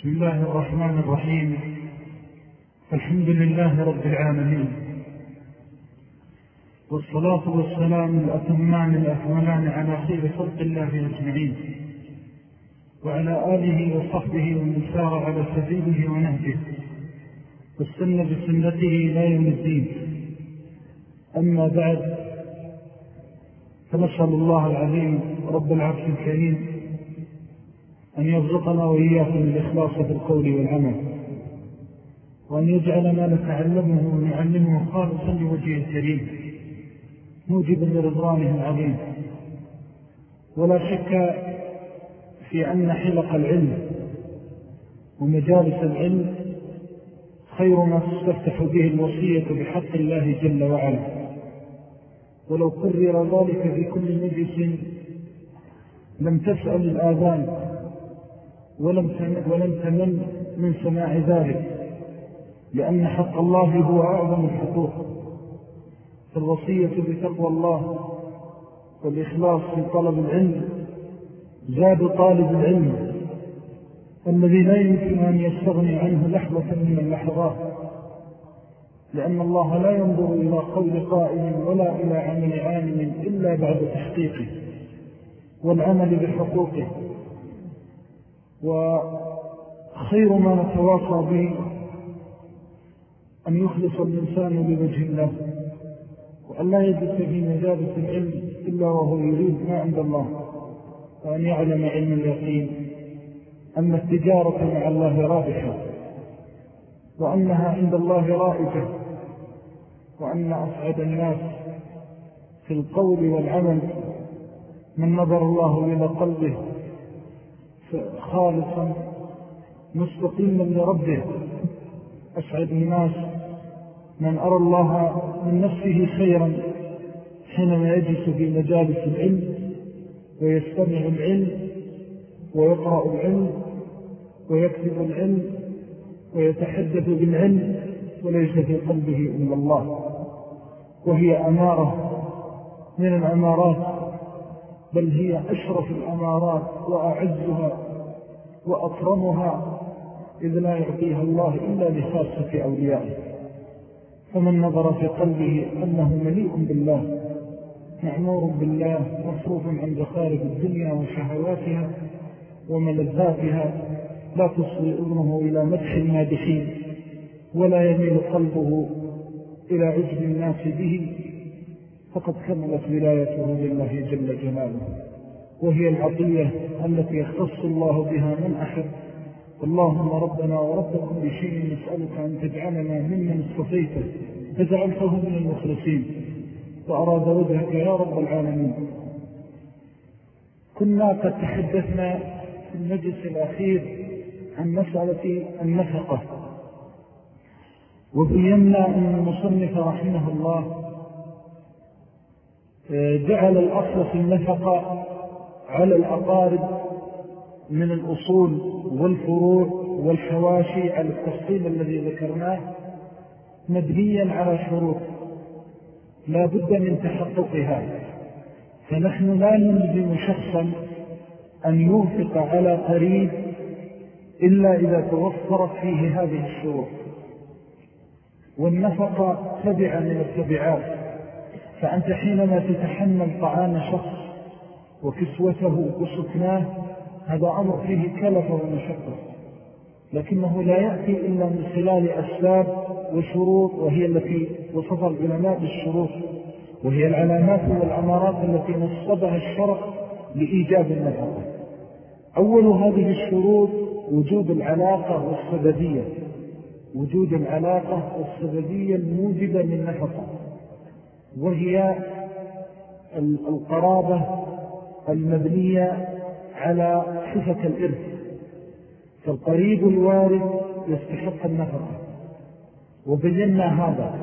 بسم الله الرحمن الرحيم. الحمد لله رب العالمين. والصلاة والسلام الأتمان الأكملان على خير خلق الله أجمعين. وعلى آله وصحبه ومن سار على سبيله ونهجه. والسنة بسنته لا يوم الدين. أما بعد فنسأل الله العظيم رب العرش الكريم أن يرزقنا وإياكم الإخلاص في القول والعمل وأن يجعل ما نتعلمه ونعلمه خالصا لوجه الكريم موجبا لرضوانه العظيم. ولا شك في أن حلق العلم ومجالس العلم خير ما تستفتح به الوصية بحق الله جل وعلا. ولو قرر ذلك في كل مجلس لم تسأل الآذان. ولم ولم تمن من سماع ذلك لأن حق الله هو أعظم الحقوق. فالوصية بتقوى الله والإخلاص في طلب العلم زاد طالب العلم الذي لا يمكن أن يستغني عنه لحظة من اللحظات لأن الله لا ينظر إلى قول قائل ولا إلى عمل عالم إلا بعد تحقيقه والعمل بحقوقه. وخير ما نتواصى به أن يخلص الإنسان لوجه الله وأن لا يجد في مجالس العلم إلا وهو يريد ما عند الله وأن يعلم علم اليقين أن التجارة مع الله رابحة وأنها عند الله رائجة وأن أسعد الناس في القول والعمل من نظر الله إلى قلبه خالصا مستقيما لربه. أسعد الناس من أرى الله من نفسه خيرا حينما يجلس في مجالس العلم ويستمع العلم ويقرأ العلم ويكتب العلم ويتحدث بالعلم وليس في قلبه إلا الله. وهي أمارة من الأمارات بل هي أشرف الأمارات وأعزها وأكرمها إذ لا يعطيها الله إلا لخاصة أوليائه. فمن نظر في قلبه أنه مليء بالله معمور بالله مصروف عن زخارف الدنيا وشهواتها وملذاتها لا تصلي أذنه إلى مدح المادحين ولا يميل قلبه إلى عجب الناس به. فقد كملت ولايته لله جل جلاله وهي العطية التي يختص الله بها من أحب. اللهم ربنا ورب كل شيء نسألك أن تجعلنا ممن اصطفيته فجعلته من المخلصين. وأراد وجهك يا رب العالمين. كنا قد تحدثنا في المجلس الأخير عن مسألة النفقة. وبينا أن المصنف رحمه الله جعل الأصل في النفقة على الأقارب من الأصول والفروع والحواشي على التفصيل الذي ذكرناه مبنيا على شروط. لا بد من تحققها. فنحن لا نلزم شخصا أن ينفق على قريب إلا إذا توفرت فيه هذه الشروط. والنفقة تبع من التبعات. فأنت حينما تتحمل طعام شخص وكسوته وسكناه هذا أمر فيه كلفة ومشقة. لكنه لا يأتي إلا من خلال أسباب وشروط وهي التي وصف العلماء بالشروط وهي العلامات والعمارات التي نصبها الشرع لإيجاب النفقة. أول هذه الشروط وجود العلاقة والسببية وجود العلاقة والسببية الموجبة للنفقة. وهي القرابة المبنية على صفة الإرث. فالقريب الوارد يستحق النفقة. وبينا هذا.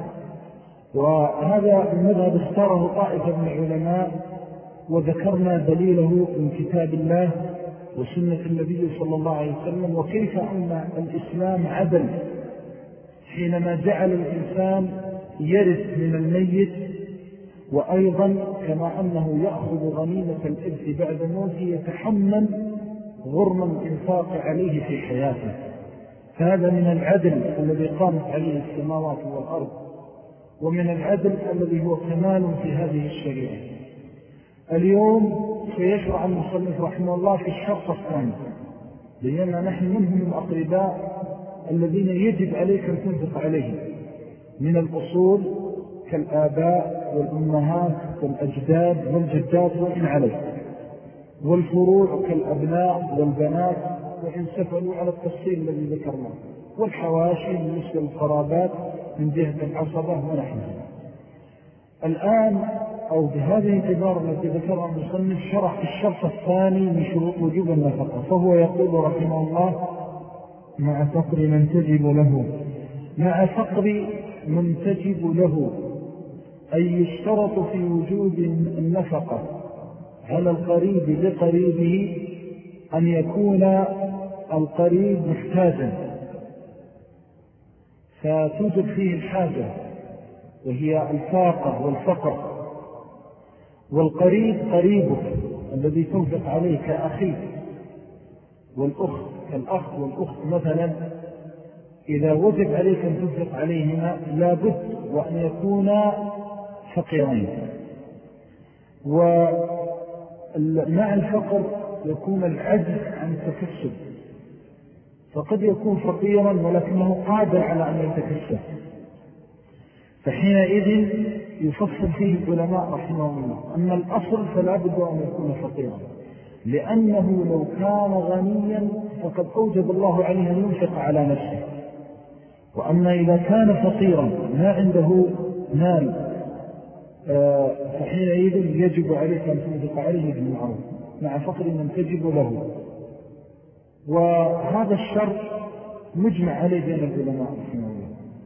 وهذا المذهب اختاره طائفة من العلماء وذكرنا دليله من كتاب الله وسنة النبي صلى الله عليه وسلم. وكيف أن الإسلام عدل؟ حينما جعل الإنسان يرث من الميت وأيضا كما أنه يأخذ غنيمة الإرث بعد موته يتحمل غرم الإنفاق عليه في حياته. فهذا من العدل الذي قامت عليه السماوات والأرض ومن العدل الذي هو كمال في هذه الشريعة. اليوم سيشرع المصنف رحمه الله في الشرط الثاني لأننا نحن منهم الأقرباء الذين يجب عليك أن تنفق عليهم من الأصول كالآباء والأمهات والأجداد والجدات وإن عليه. والفروع كالأبناء والبنات وإن سفلوا على التفصيل الذي ذكرناه. والحواشي بالنسبة للقرابات من جهة العصبة ونحنها الآن أو بهذه العبارة التي ذكرها المصنف شرح الشرط الثاني من شروط وجوب النفقة. فهو يقول رحمه الله مع فقر من تجب له مع فقر من تجب له أي يشترط في وجوب النفقة. على القريب لقريبه أن يكون القريب محتاجا؟ فتوجد فيه الحاجة وهي الفاقة والفقر. والقريب قريبك الذي تنفق عليه كأخيك والأخت كالأخ والأخت مثلا. إذا وجب عليك أن تنفق عليهما لابد وأن يكونا فقيرين ومع الفقر يكون العجز عن التكسب. فقد يكون فقيرا ولكنه قادر على أن يتكسب. فحينئذ يفصل فيه العلماء رحمه الله. أما الأصل فلا بد أن يكون فقيرا. لأنه لو كان غنيا فقد أوجب الله عليه أن ينفق على نفسه. وأما إذا كان فقيرا ما عنده مال فحينئذ يجب عليك أن تنفق عليه بالمعروف مع فقر من تجب له. وهذا الشرط مجمع عليه بين العلماء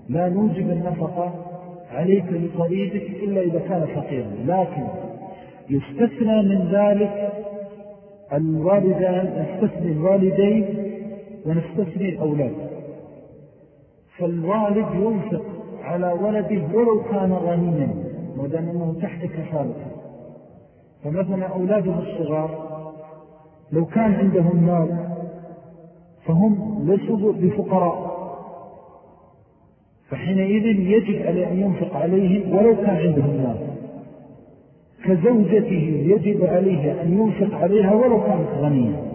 لا نوجب النفقة عليك لقريبك إلا إذا كان فقيرا. لكن يستثنى من ذلك الوالدان نستثني الوالدين ونستثني الأولاد. فالوالد ينفق على ولده ولو كان غنيا ودام أنه تحت كفالته فمثلا أولاده الصغار لو كان عندهم مال فهم ليسوا بفقراء. فحينئذ يجب عليه أن ينفق عليهم ولو كان عندهم مال. كزوجته يجب عليه أن ينفق عليها ولو كانت غنية.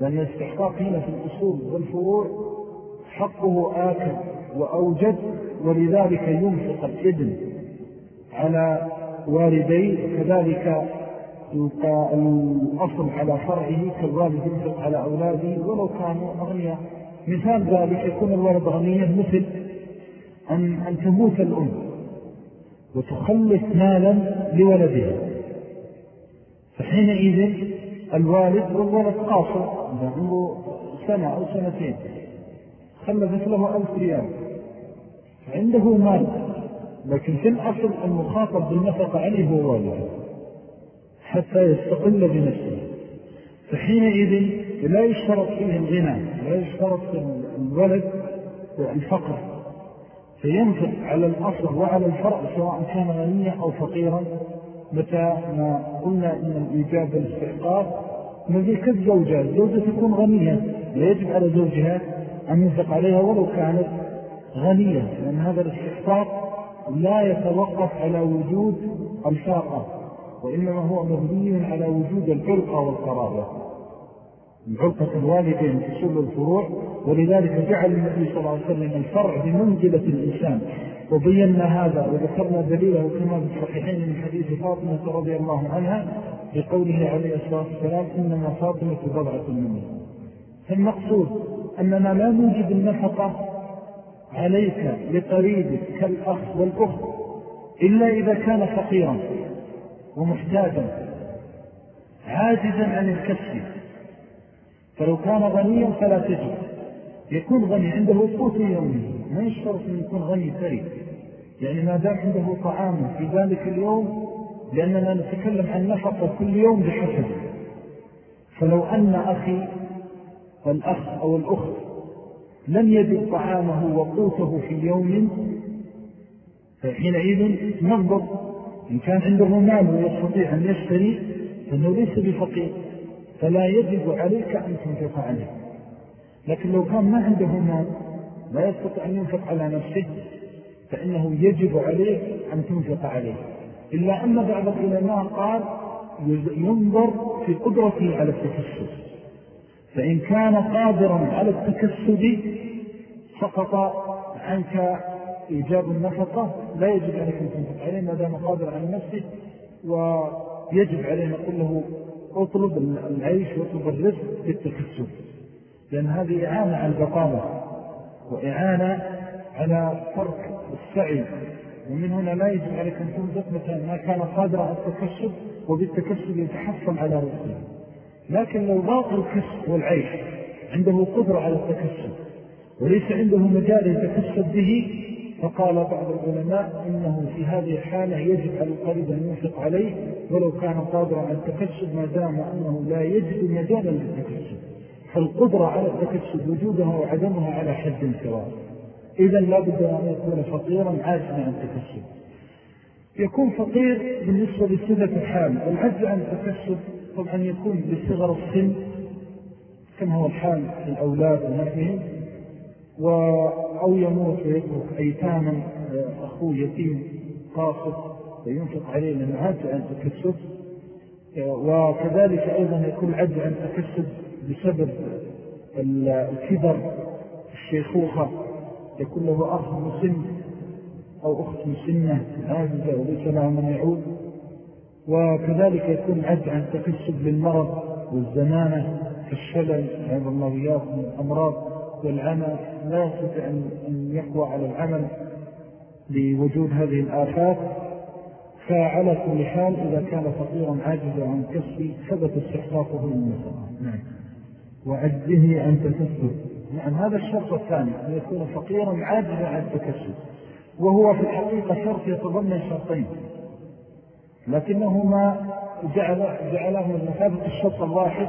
لأن الاستحقاق هنا في الأصول والفروع حقه آكل وأوجد ولذلك ينفق الإبن. على والديه كذلك الأصل على فرعه كالوالد ينفق على أولاده ولو كانوا أغنياء. مثال ذلك يكون الولد غنيا مثل أن, أن تموت الأم وتخلص مالا لولدها. فحينئذ الوالد والولد قاصر عنده سنة أو سنتين خلفت له ألف ريال عنده مال لكن في الأصل المخاطب بالنفق عليه هو والده حتى يستقل بنفسه. فحينئذ لا يشترط فيه الغنى لا يشترط في الولد الفقر. فينفق على الأصل وعلى الفرع سواء كان غنيا أو فقيرا متى ما قلنا إن الإجابة الاستحقاق نذي كالزوجة الزوجة تكون غنية لا يجب على زوجها أن ينفق عليها ولو كانت غنية لأن هذا الاستحقاق لا يتوقف على وجود الفاقة وإنما هو مبني على وجود العلقة والقرابة. العلقة الوالدين تصل الفروع ولذلك جعل النبي صلى الله عليه وسلم الفرع بمنزلة الإنسان وبينا هذا وذكرنا دليله كما في الصحيحين من حديث فاطمة رضي الله عنها بقوله عليه الصلاة والسلام إنما فاطمة بضعة منه فالمقصود أننا لا نوجد النفقة عليك لقريبك كالأخ والأخت إلا إذا كان فقيرا ومحتاجا عاجزا عن الكسب. فلو كان غنيا فلا تجد. يكون غني عنده قوت يومي ما يشترط أن يكون غني ثري يعني ما دام عنده طعام في ذلك اليوم لأننا نتكلم عن نفقة كل يوم بحسب. فلو أن أخي الأخ أو الأخت لم يجد طعامه وقوته في يوم فحينئذ ننظر إن كان عنده مال ويستطيع أن يشتري فإنه ليس بفقير فلا يجب عليك أن تنفق عليه. لكن لو كان ما عنده مال لا يستطيع أن ينفق على نفسه فإنه يجب عليه أن تنفق عليه. إلا أن بعض العلماء قال ينظر في قدرته على التكسب. فإن كان قادرا على التكسب سقط عنك إيجاب النفقة لا يجب عليك أن تنفق عليه ما دام قادر على نفسه ويجب عليه نقول له اطلب العيش واطلب الرزق بالتكسب. لأن هذه إعانة على البطالة وإعانة على ترك السعي. ومن هنا لا يجب عليك أن تنفق مثلا ما كان قادر على التكسب وبالتكسب يتحصل على رزقه. لكن لو ضاق الكسب والعيش عنده قدرة على التكسب وليس عنده مجال يتكسب به. فقال بعض العلماء إنه في هذه الحالة يجب على القريب أن ينفق عليه ولو كان قادرا على التكسب ما دام أنه لا يجد مجالا للتكسب. فالقدرة على التكسب وجودها وعدمها على حد سواء. إذا لا بد أن يكون فقيرا عاجزا عن التكسب. يكون فقير بالنسبة لسنة الحال والعجز عن التكسب طبعا يكون لصغر السن كما هو الحال في الأولاد ونحنهم أو يموت ويترك أيتاما آه، أخوه يتيم قاصد فينفق عليه من عجز عن التكسب وكذلك أيضا يكون عجز عن التكسب بسبب الكبر الشيخوخة يكون له أخ مسن أو أخت مسنة عاجزة وليس لها من يعود. وكذلك يكون عجز عن التكسب للمرض والزمانة كالشلل عند الله وياكم الأمراض والعمى لا يستطيع أن يقوى على العمل لوجود هذه الآفات. فعلى كل حال إذا كان فقيرا عاجزا عن كسب ثبت استحقاقه من مثلا نعم. وعجزه عن تكسب. نعم هذا الشرط الثاني أن يكون فقيرا عاجزا عن التكسب. وهو في الحقيقة شرط يتضمن شرطين. لكنهما جعل جعله المثابة الشرط الواحد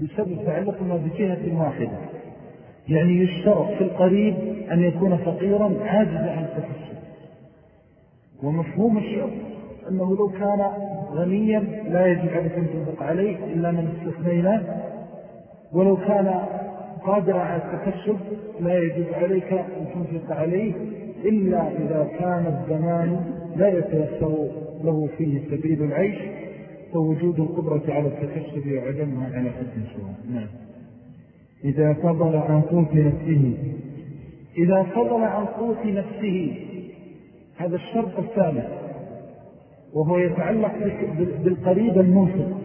بسبب تعلقنا بجهة واحدة. يعني يشترط في القريب أن يكون فقيرا عاجزا عن التكسب ومفهوم الشرط أنه لو كان غنيا لا يجب عليك أن تنفق عليه إلا من استثنينا ولو كان قادرا على التكسب لا يجب عليك أن تنفق عليه. إلا إذا كان الزمان لا يتيسر له فيه سبيل العيش فوجود القدرة على التكسب وعدمها على حد سواء. نعم. إذا فضل عن قوت نفسه إذا فضل عن قوت نفسه هذا الشرط الثالث وهو يتعلق بالقريب المنفق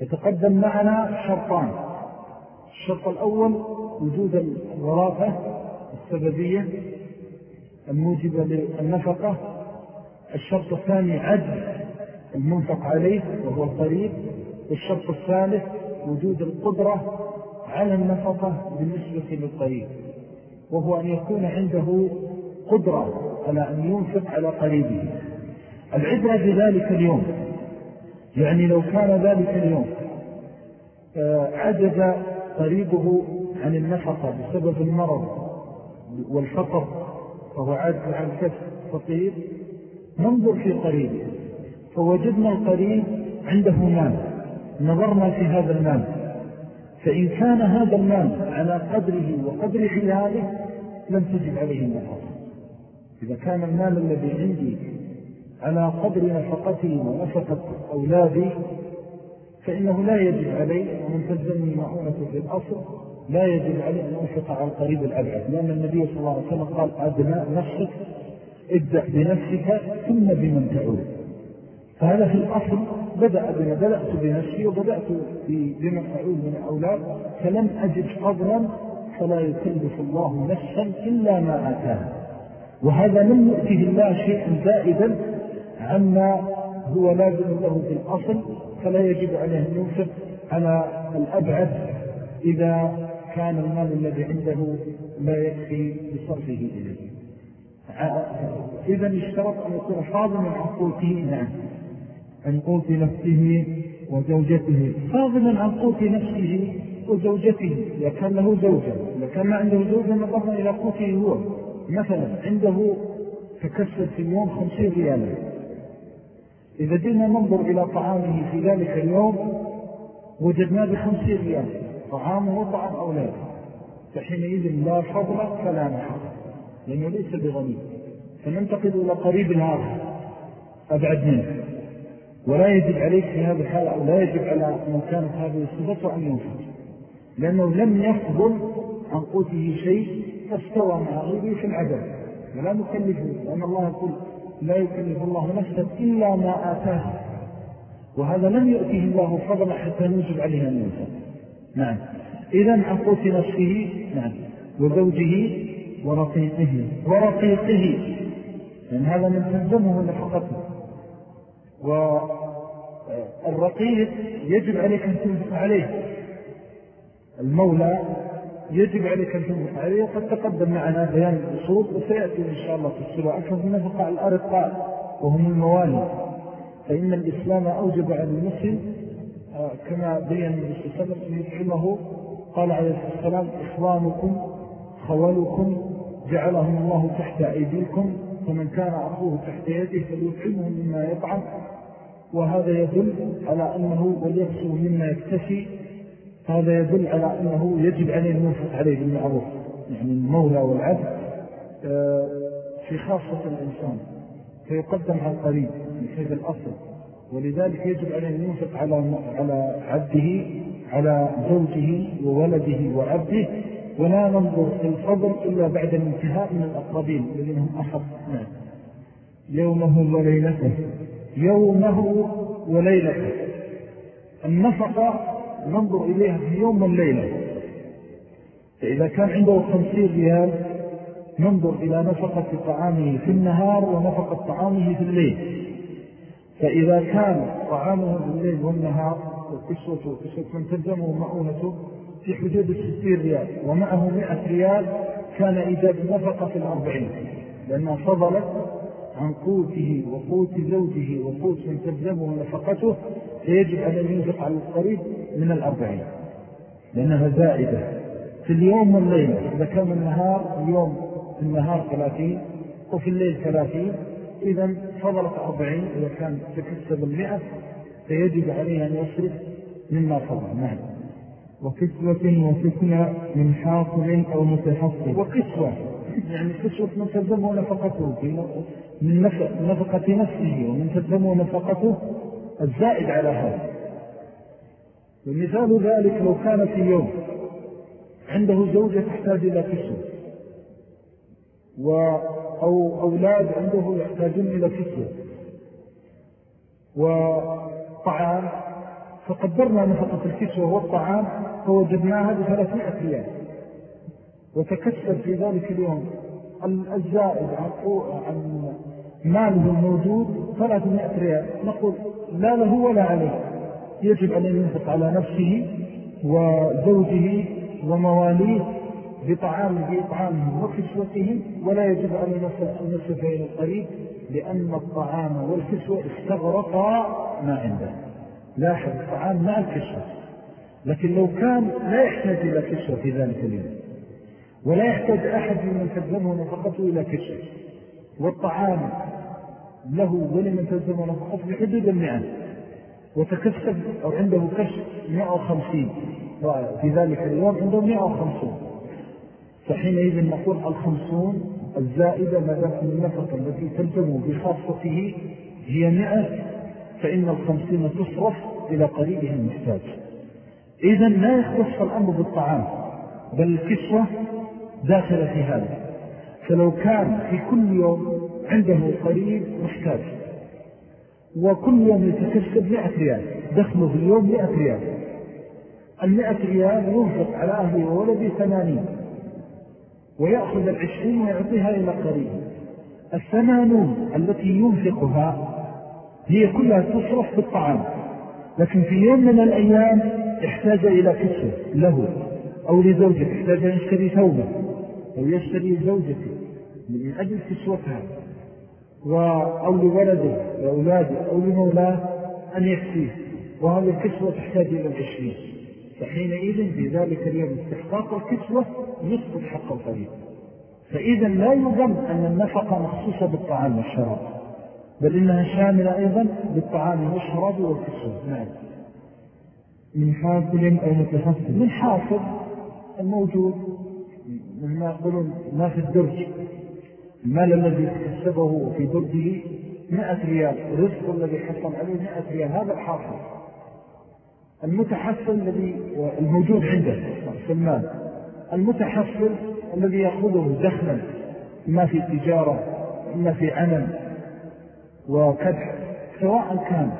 يتقدم معنا شرطان. الشرط الأول وجود الوراثة السببية الموجبة للنفقة. الشرط الثاني عدل المنفق عليه وهو القريب. والشرط الثالث وجود القدرة على النفقة بالنسبة للقريب. وهو أن يكون عنده قدرة على أن ينفق على قريبه. العبرة بذلك اليوم يعني لو كان ذلك اليوم آه، عجز قريبه عن النفقة بسبب المرض والفقر فهو عاجز عن كسب فقير ننظر في قريب. فوجدنا القريب عنده مال نظرنا في هذا المال. فإن كان هذا المال على قدره وقدر عياله لم تجب عليه النفقة إذا كان المال الذي عندي على قدر نفقتي ونفقة أولادي فإنه لا يجب علي ومن تلزمني مؤونة في الأصل. لا يجب علي أن أنفق على القريب الأبعد لأن النبي صلى الله عليه وسلم قال أدنى نفسك ابدأ بنفسك ثم بمن تعود. فهذا في الأصل بدأ بما بدأت بنفسي وبدأت بمن أعود من الأولاد فلم أجد فضلا فلا يكلف الله نفسا إلا ما آتاها. وهذا لم يؤته الله شيئا زائدا عما هو لازم له في الأصل فلا يجب عليه أن ينفق على الأبعد إذا كان المال الذي عنده لا يكفي بصرفه إليه. إذا اشترط أن يكون فاضلا عن قوته نعم عن قوت نفسه وزوجته. فاضلا عن قوت نفسه وزوجته إذا كان له زوجة إذا كان ما عنده زوجة نظرنا إلى قوته هو. مثلا عنده تكسر في اليوم خمسين ريالا. إذا جئنا ننظر إلى طعامه في ذلك اليوم وجدناه بخمسين ريال. طعامه وطعام أولاده فحينئذ لا فضل فلا نحق لأنه ليس بغني. فننتقل إلى قريب آخر أبعد منه. ولا يجب عليك في هذا الحال أو لا يجب على من كانت هذه الصفة أن ينفق لأنه لم يفضل عن قوته شيء فاستوى مع غيره في العدد ولا نكلفه لأن الله يقول لا يكلف الله نفسا إلا ما آتاه وهذا لم يؤتيه الله فضلا حتى نجب عليه أن ينفق نعم. إذن قوت نفسه نعم وزوجه ورقيقه ورقيقه. لأن هذا من تنزمه نفقته والرقيق يجب عليك أن تنفق عليه. المولى يجب عليك أن تنفق عليه. وقد تقدم معنا بيان الأصول وسيأتي إن شاء الله في أكثر النفق على الأرقاء وهم الموالي. فإن الإسلام أوجب على المسلم كما بيّن النبي صلى الله عليه وسلم أن قال عليه الصلاة والسلام إخوانكم خولكم جعلهم الله تحت أيديكم فمن كان أخوه تحت يده فليطعمه مما يطعم. وهذا يدل على أنه وليكسو مما يكتفي هذا يدل على أنه يجب عليه المنفق عليه بالمعروف يعني المولى والعبد. آه، في خاصة الإنسان فيقدم على القريب من حيث الأصل. ولذلك يجب عليه أن ينفق على على عبده على زوجه وولده وعبده ولا ننظر في الفضل إلا بعد الانتهاء من الأقربين الذين هم أحب يومه وليلته. يومه وليلته. النفقة ننظر إليها في يوم والليلة فإذا كان عنده خمسين ريال ننظر إلى نفقة طعامه في النهار ونفقة طعامه في الليل. فإذا كان طعامه في الليل والنهار وكسوته وكسوة من تلزمه ومعونته في حدود الستين ريال ومعه مئة ريال كان إيجاب النفقة في الأربعين لأنها فضلت عن قوته وقوت زوجه وقوت من تلزمه نفقته فيجب أن ينفق على القريب من الأربعين لأنها زائدة. في اليوم والليلة إذا كان النهار اليوم النهار ثلاثين وفي الليل ثلاثين إذا فضلت أربعين إذا كان تكسب المئة فيجب عليه أن يصرف مما فضل. نعم. وكسوة وفتنة من حاصل أو متحصل. وكسوة. يعني كسوة من تلزمه نفقته من نفقة نفسه ومن تلزمه نفقته الزائد على هذا. ومثال ذلك لو كان في يوم عنده زوجة تحتاج إلى كسوة. أو أولاد عنده يحتاجون إلى كسوة وطعام فقدرنا نفقة الكسوة والطعام فوجدناها بثلاثمائة ريال. وتكسر في ذلك اليوم. الزائد عن ماله الموجود ثلاثمائة ريال. نقول لا له ولا عليه. يجب أن ينفق على نفسه وزوجه ومواليه بطعام بإطعامهم وكسوتهم ولا يجب أن ينصف إلى القريب لأن الطعام والكسوة استغرقا ما عنده. لاحظ الطعام مع الكسوة لكن لو كان لا يحتاج إلى كسوة في ذلك اليوم ولا يحتاج أحد من تلزمه نفقته إلى كسوة والطعام له ولمن تلزمه نفقته بحدود المئة وتكسب أو عنده كشف 150 في ذلك اليوم عنده 150 فحينئذ نقول الخمسون الزائدة ما دام النفقة التي تلزمه بخاصته هي 100 فإن الخمسين تصرف إلى قريبه المحتاج. إذن لا يختص الأمر بالطعام بل الكسوة داخلة في هذا. فلو كان في كل يوم عنده قريب محتاج. وكل يوم يتكسب مئة ريال دخله في اليوم مئة ريال. المئة ريال ينفق على أهله وولده ثمانين. ويأخذ العشرين ويعطيها إلى قريب. الثمانون التي ينفقها هي كلها تصرف في الطعام. لكن في يوم من الأيام احتاج إلى كسر له أو لزوجته احتاج أن يشتري ثوبه أو يشتري زوجته من أجل كسوتها أو لولده لأولاده أو لمولاه أن يكسيه. وهذه الكسوة تحتاج إلى العشرين. فحينئذ في ذلك اليوم استحقاق الكسوة يسقط حق القريب فإذا لا يظن أن النفقة مخصوصة بالطعام والشراب بل إنها شاملة أيضا بالطعام والشراب والكسوة. نعم. من حاصل أو متحصل من حاصل الموجود. مما يقولون ما في الدرج. المال الذي كسبه في درجه مئة ريال رزق الذي حصل عليه مئة ريال هذا الحاصل المتحصل الذي الموجود عنده في المال المتحصل الذي يأخذه دخلا ما في تجارة إما في عمل وكدح سواء كان.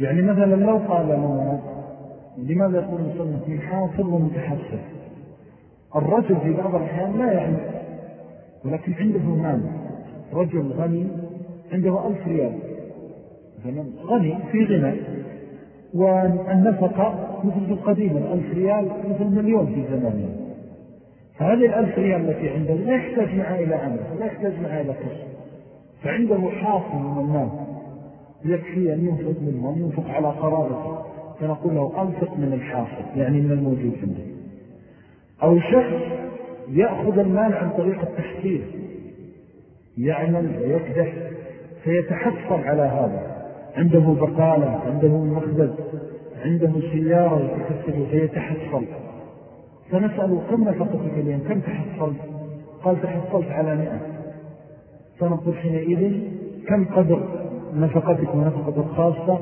يعني مثلا لو قال لنا لماذا يقول مصنف من حاصل ومتحصل. الرجل في بعض الأحيان لا يعني ولكن عنده مال. رجل غني عنده ألف ريال. غني في غنى. والنفقة مثل القديم الألف ريال مثل مليون في زمانه فهذه الألف ريال التي عنده لا يحتاج معها إلى عمل لا يحتاج معها إلى كسر فعنده حاصل من المال. يكفي أن ينفق منه وأن ينفق على قرابته فنقول له أنفق من الحاصل يعني من الموجود عنده أو شخص يأخذ المال عن طريق التحصيل. يعمل ويكدح فيتحصل على هذا. عنده بقالة عنده مخبز عنده سيارة يتكسر فيتحصل فنسأله كم نفقتك اليوم كم تحصلت قال تحصلت على مئة. فنقول حينئذ كم قدر نفقتك ونفقة الخاصة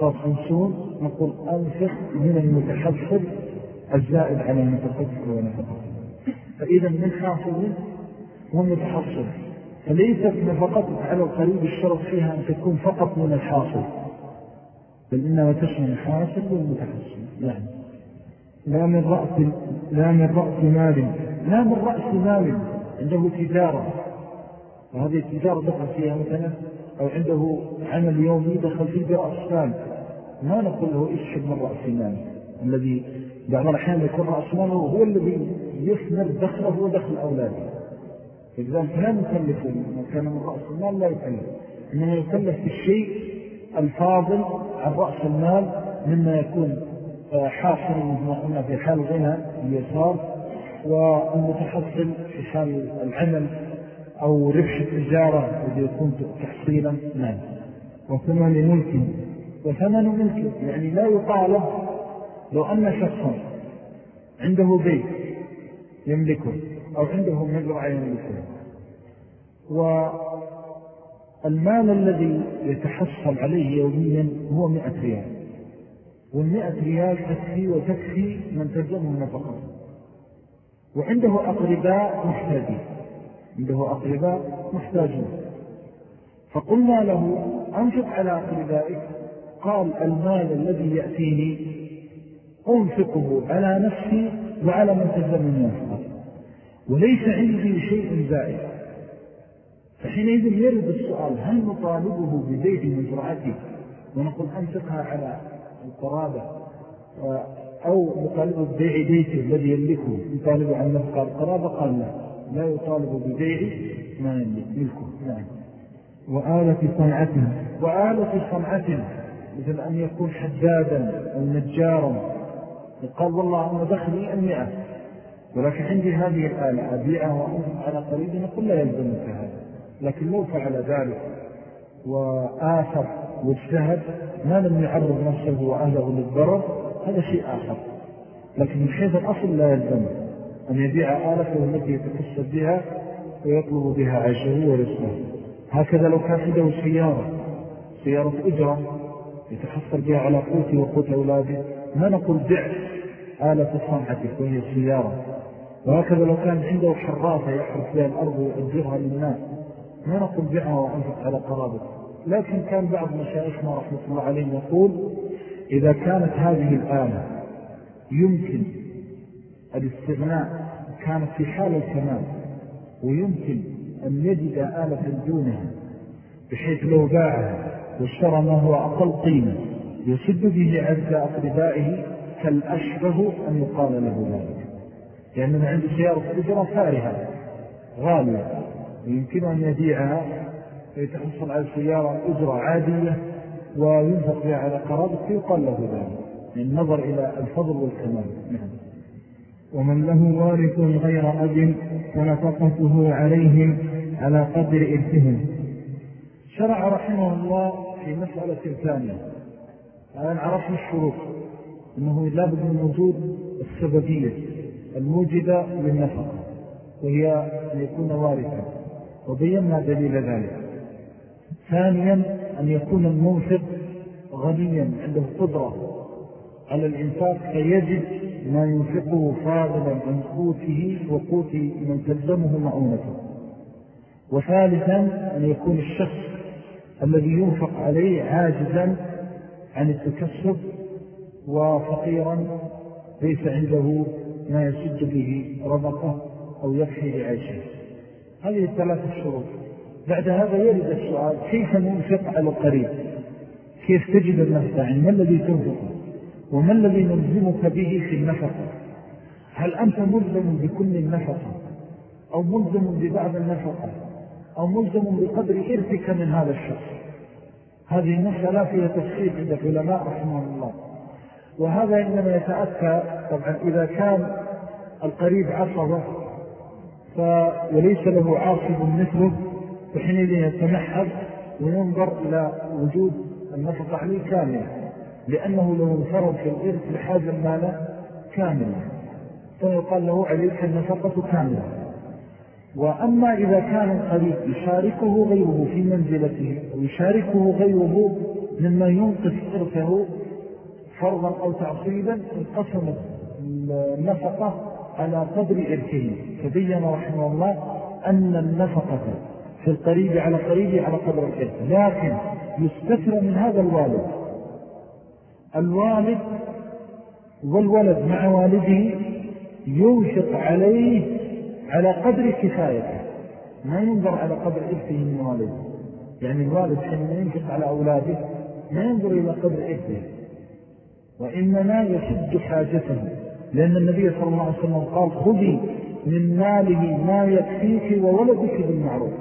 قال خمسون. نقول أنفق من المتحصل الزائد على نفقتك ونفقتك. فإذا من حاصل هو متحصل. فليست نفقتك على القريب الشرط فيها أن تكون فقط من الحاصل. بل إنها تشمل الحاصل والمتحصل يعني لا من رأس لا من رأس مال. لا من رأس مال. عنده تجارة. وهذه التجارة دخل فيها مثلا أو عنده عمل يومي دخل فيه برأس مال ما نقول له اشهد من رأس مال. الذي بعض الأحيان يكون رأس ماله هو الذي يثمر دخله ودخل أولاده. فلذلك لا نكلف ما كان من رأس المال لا يكلف. إنما يكلف في الشيء الفاضل عن رأس المال مما يكون حاصل ما قلنا في حال غنى اليسار والمتحصل في حال العمل أو ربح التجارة الذي يكون تحصيلا نعم وثمن ملك. وثمن ملك يعني لا يطالب لو أن شخصا عنده بيت يملكه. أو عنده مزرعة يملكه والمال الذي يتحصل عليه يوميا هو مئة ريال. والمئة ريال تكفي وتكفي من تلزمه النفقة. وعنده أقرباء محتاجين. عنده أقرباء محتاجين. فقلنا له أنفق على أقربائك. قال المال الذي يأتيني أنفقه على نفسي وعلى من تلزمني النفقة. وليس عندي شيء زائد. فحينئذ يرد السؤال هل نطالبه ببيع مزرعته ونقول أنفقها على القرابة أو نطالبه ببيع بيته الذي يملكه؟ نطالبه عن نفقه القرابة؟ قال لا. لا يطالب ببيع ما يملك ملكه. نعم. وآلة صنعته. وآلة صنعته مثل أن يكون حدادا أو نجارا. قال والله أنا دخلي المئة. ولكن عندي هذه الآلة أبيعها وأنفق على قريب نقول لا يلزمك هذا. لكن لو فعل ذلك. وآثر واجتهد ما لم يعرض نفسه وأهله للضرر هذا شيء آخر. لكن من حيث الأصل لا يلزم أن يبيع آلته التي يتكسب بها ويطلب بها عيشه ورسله هكذا لو كان عنده سيارة سيارة أجرة يتحصل بها على قوتي وقوت أولاده ما نقول بع آلة صنعتك وهي السيارة وهكذا لو كان عنده حرافة يحرف بها الأرض ويؤجرها للناس ما نقول بعها وأنفق على قرابة لكن كان بعض مشايخنا رحمة الله عليه يقول إذا كانت هذه الآلة يمكن الاستغناء كانت في حال الكمال ويمكن أن يجد آلة دونها بحيث لو باعها واشترى ما هو أقل قيمة يسد به عز أقربائه فالأشبه أن يقال له ذلك. لأننا يعني عند سيارة أجرة فارهة غالية ويمكن أن يبيعها ويتحصل على السيارة أجرة عادية وينفق بها على قرابة فيقال له ذلك من نظر إلى الفضل والكمال. نعم. ومن له وارث غير أب فنفقته عليهم على قدر إرثهم. شرع رحمه الله في مسألة ثانية الآن عرفنا الشروط أنه لابد من وجود السببية. الموجبة للنفقة وهي أن يكون وارثا. وبينا دليل ذلك. ثانيا أن يكون المنفق غنيا عنده قدرة على الإنفاق فيجد ما ينفقه فاضلا عن قوته وقوت من تلزمه معونته. وثالثا أن يكون الشخص الذي ينفق عليه عاجزا عن التكسب وفقيرا ليس عنده ما يسد به ربطه أو يكفي لعيشه هذه الثلاثة الشروط بعد هذا يرد السؤال كيف ننفق على القريب؟ كيف تجد النفقة يعني ما الذي تنفقه؟ وما الذي نلزمك به في النفقة هل أنت ملزم بكل النفقة أو ملزم ببعض النفقة أو ملزم بقدر إرثك من هذا الشخص؟ هذه المسألة فيها تفصيل عند العلماء رحمه الله. وهذا إنما يتأتى طبعا إذا كان القريب عصبة وليس له عاصب مثله فحينئذ يتمحض وينظر إلى وجود النفقة عليه كاملة لأنه لو انفرد في الإرث لحاجة المال كاملة فيقال له عليك النفقة كاملة. وأما إذا كان القريب يشاركه غيره في منزلته ويشاركه غيره مما ينقص إرثه فرضا أو تعصيبا انقسمت النفقة على قدر إرثه. فبين رحمه الله أن النفقة في القريب على قريب على قدر الإرث. لكن يستثر من هذا الوالد. الوالد والولد مع والده ينفق عليه على قدر كفايته. ما ينظر على قدر إرثه من والده. يعني الوالد حينما ينفق على أولاده ما ينظر إلى قدر إرثه. وإنما يشد حاجته. لأن النبي صلى الله عليه وسلم قال خذي من ماله ما يكفيك وولدك بالمعروف.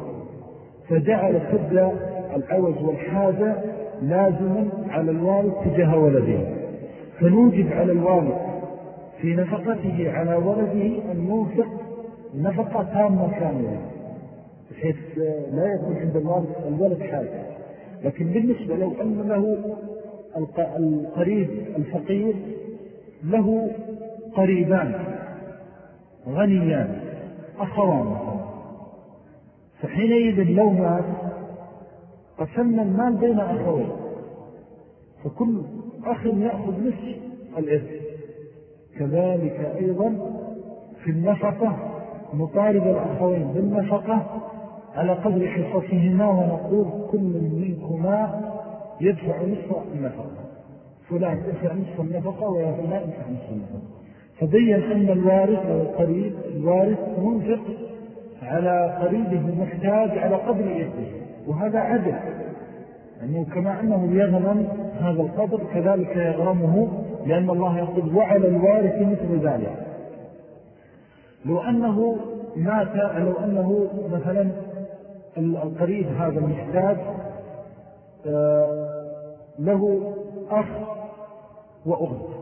فجعل سد العوز والحاجة لازما على الوالد تجاه ولده. فنوجب على الوالد في نفقته على ولده أن ينفق نفقة تامة كاملة بحيث لا يكون عند الوالد الولد حاجة. لكن بالنسبة لو أن له القريب الفقير له قريبان غنيان أخوان فحينئذ لو مات قسمنا المال بين أخوين فكل أخ يأخذ نصف الإرث. كذلك أيضا في النفقة نطارد الأخوين بالنفقة على قدر حصصهما ونقول كل منكما يدفع نصف النفقة. فلان يدفع نصف النفقة ويا فلان يدفع نصف النفقة. فبين أن الوارث والقريب الوارث منفق على قريبه محتاج على قدر إذنه وهذا عدل. يعني كما أنه يغرم هذا القدر كذلك يغرمه لأن الله يقول وعلى الوارث مثل ذلك. لو أنه مات لو أنه مثلا القريب هذا المحتاج آه، له أخ وأخت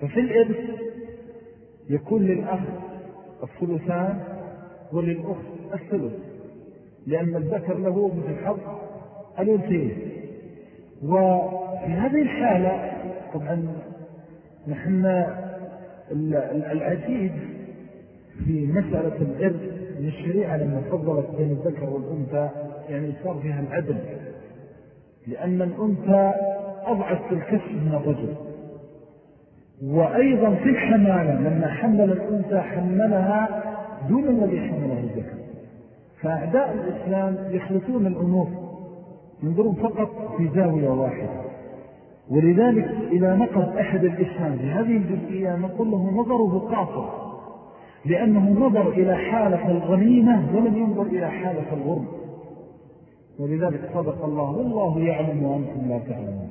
ففي الإرث يكون للأخ الثلثان وللأخت الثلث لأن الذكر له مثل حظ الأنثيين. وفي هذه الحالة طبعا نحن العجيب في مسألة الإرث من الشريعة لما فضلت بين الذكر والأنثى يعني صار فيها العدل لأن الأنثى أضعف في الكسب من الرجل. وأيضا في الحمالة لما حمل الأنثى حملها دون الذي حمله الذكر. فأعداء الإسلام يخلطون الأمور ينظرون فقط في زاوية واحدة. ولذلك إذا نقض أحد الإسلام في هذه الجزئية نقول له نظره قاصر لأنه نظر إلى حالة الغنيمة ولم ينظر إلى حالة الغرب. ولذلك صدق الله والله يعلم وأنتم لا تعلمون.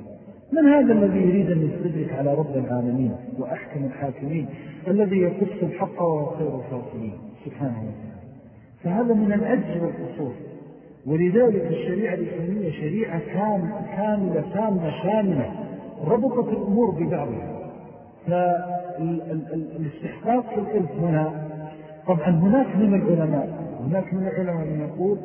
من هذا الذي يريد أن يستدرك على رب العالمين وأحكم الحاكمين الذي يقص الحق وهو خير الفاصلين سبحانه وتعالى. فهذا من العجز والقصور. ولذلك الشريعة الإسلامية شريعة كاملة تامة شاملة. ربطت الأمور ببعضها. فالاستحقاق في الإرث هنا طبعا هناك من العلماء هناك من العلماء من يقول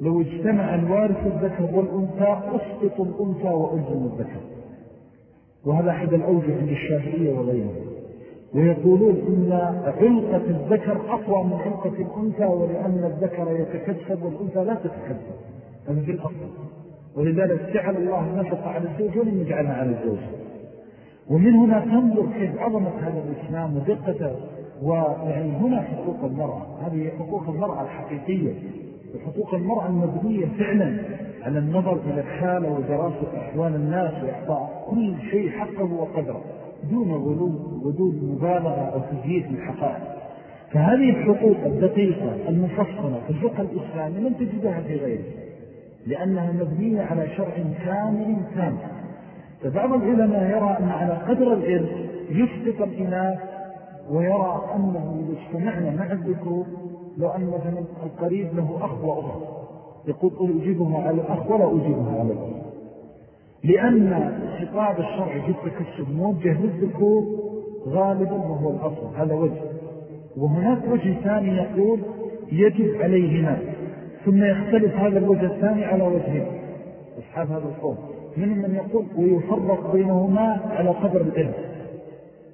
لو اجتمع الوارث الذكر والأنثى أسقط الأنثى وألزم الذكر. وهذا أحد الأوجه عند الشافعية وغيره ويقولون إن علقة الذكر أقوى من علقة الأنثى ولأن الذكر يتكسب والأنثى لا تتكسب. هذا في الأصل. ولذلك جعل الله نفق على الزوج ولم يجعلها على الزوج. ومن هنا تنظر كيف عظمة هذا الإسلام ودقته ويعني هنا حقوق المرأة. هذه حقوق المرأة الحقيقية. وحقوق المرأة المبنية فعلا على النظر إلى الحالة ودراسة أحوال الناس وإعطاء كل شيء حقه وقدره دون غلو ودون مبالغة أو تزييف من حقائق. فهذه الحقوق الدقيقة المفصلة في الفقه الإسلامي لم تجدها في غيره لأنها مبنية على شرع كامل تام. فبعض العلماء يرى أن على قدر الإرث يسقط الإناث ويرى أنه إذا اجتمعنا مع الذكور لو أن مثلا القريب له أخ وأخ يقول أجيبها على الأخ ولا أجيبها على الأخ لأن خطاب الشرع في التكسب موجه للذكور غالبا وهو الأصل هذا وجه. وهناك وجه ثاني يقول يجب عليهما. ثم يختلف هذا الوجه الثاني على وجهين. أصحاب هذا القول. منهم من يقول ويفرق بينهما على قدر الإرث.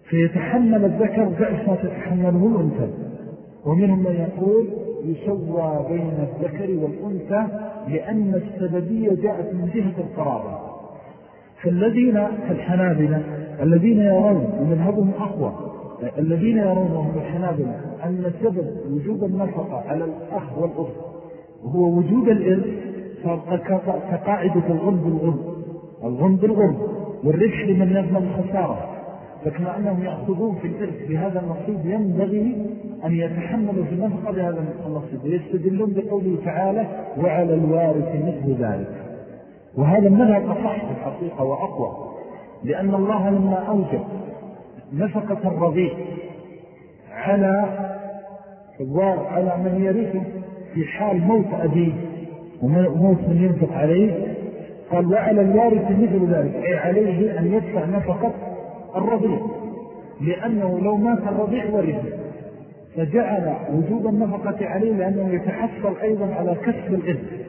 فيتحمل الذكر بأس ما تتحمله الأنثى. ومنهم من يقول يسوى بين الذكر والأنثى لأن السببية جاءت من جهة القرابة. فالذين كالحنابلة الذين يرون ومذهبهم أقوى الذين يرون وهم الحنابلة أن سبب وجود النفقة على الأخ والأخ هو وجود الإرث كقاعدة الغم بالغم الغم بالغم والرش لمن يضمن الخسارة فكما أنهم يأخذون في الإرث بهذا النصيب ينبغي أن يتحملوا في النفقة بهذا النصيب ويستدلون بقوله تعالى وعلى الوارث مثل ذلك. وهذا المذهب أصح في الحقيقة وأقوى لأن الله لما أوجب نفقة الرضيع على على من يرثه في حال موت أبيه وموت من ينفق عليه قال وعلى الوارث مثل ذلك أي عليه أن يدفع نفقة الرضيع. لأنه لو مات الرضيع ورثه فجعل وجوب النفقة عليه لأنه يتحصل أيضا على كسب الإرث.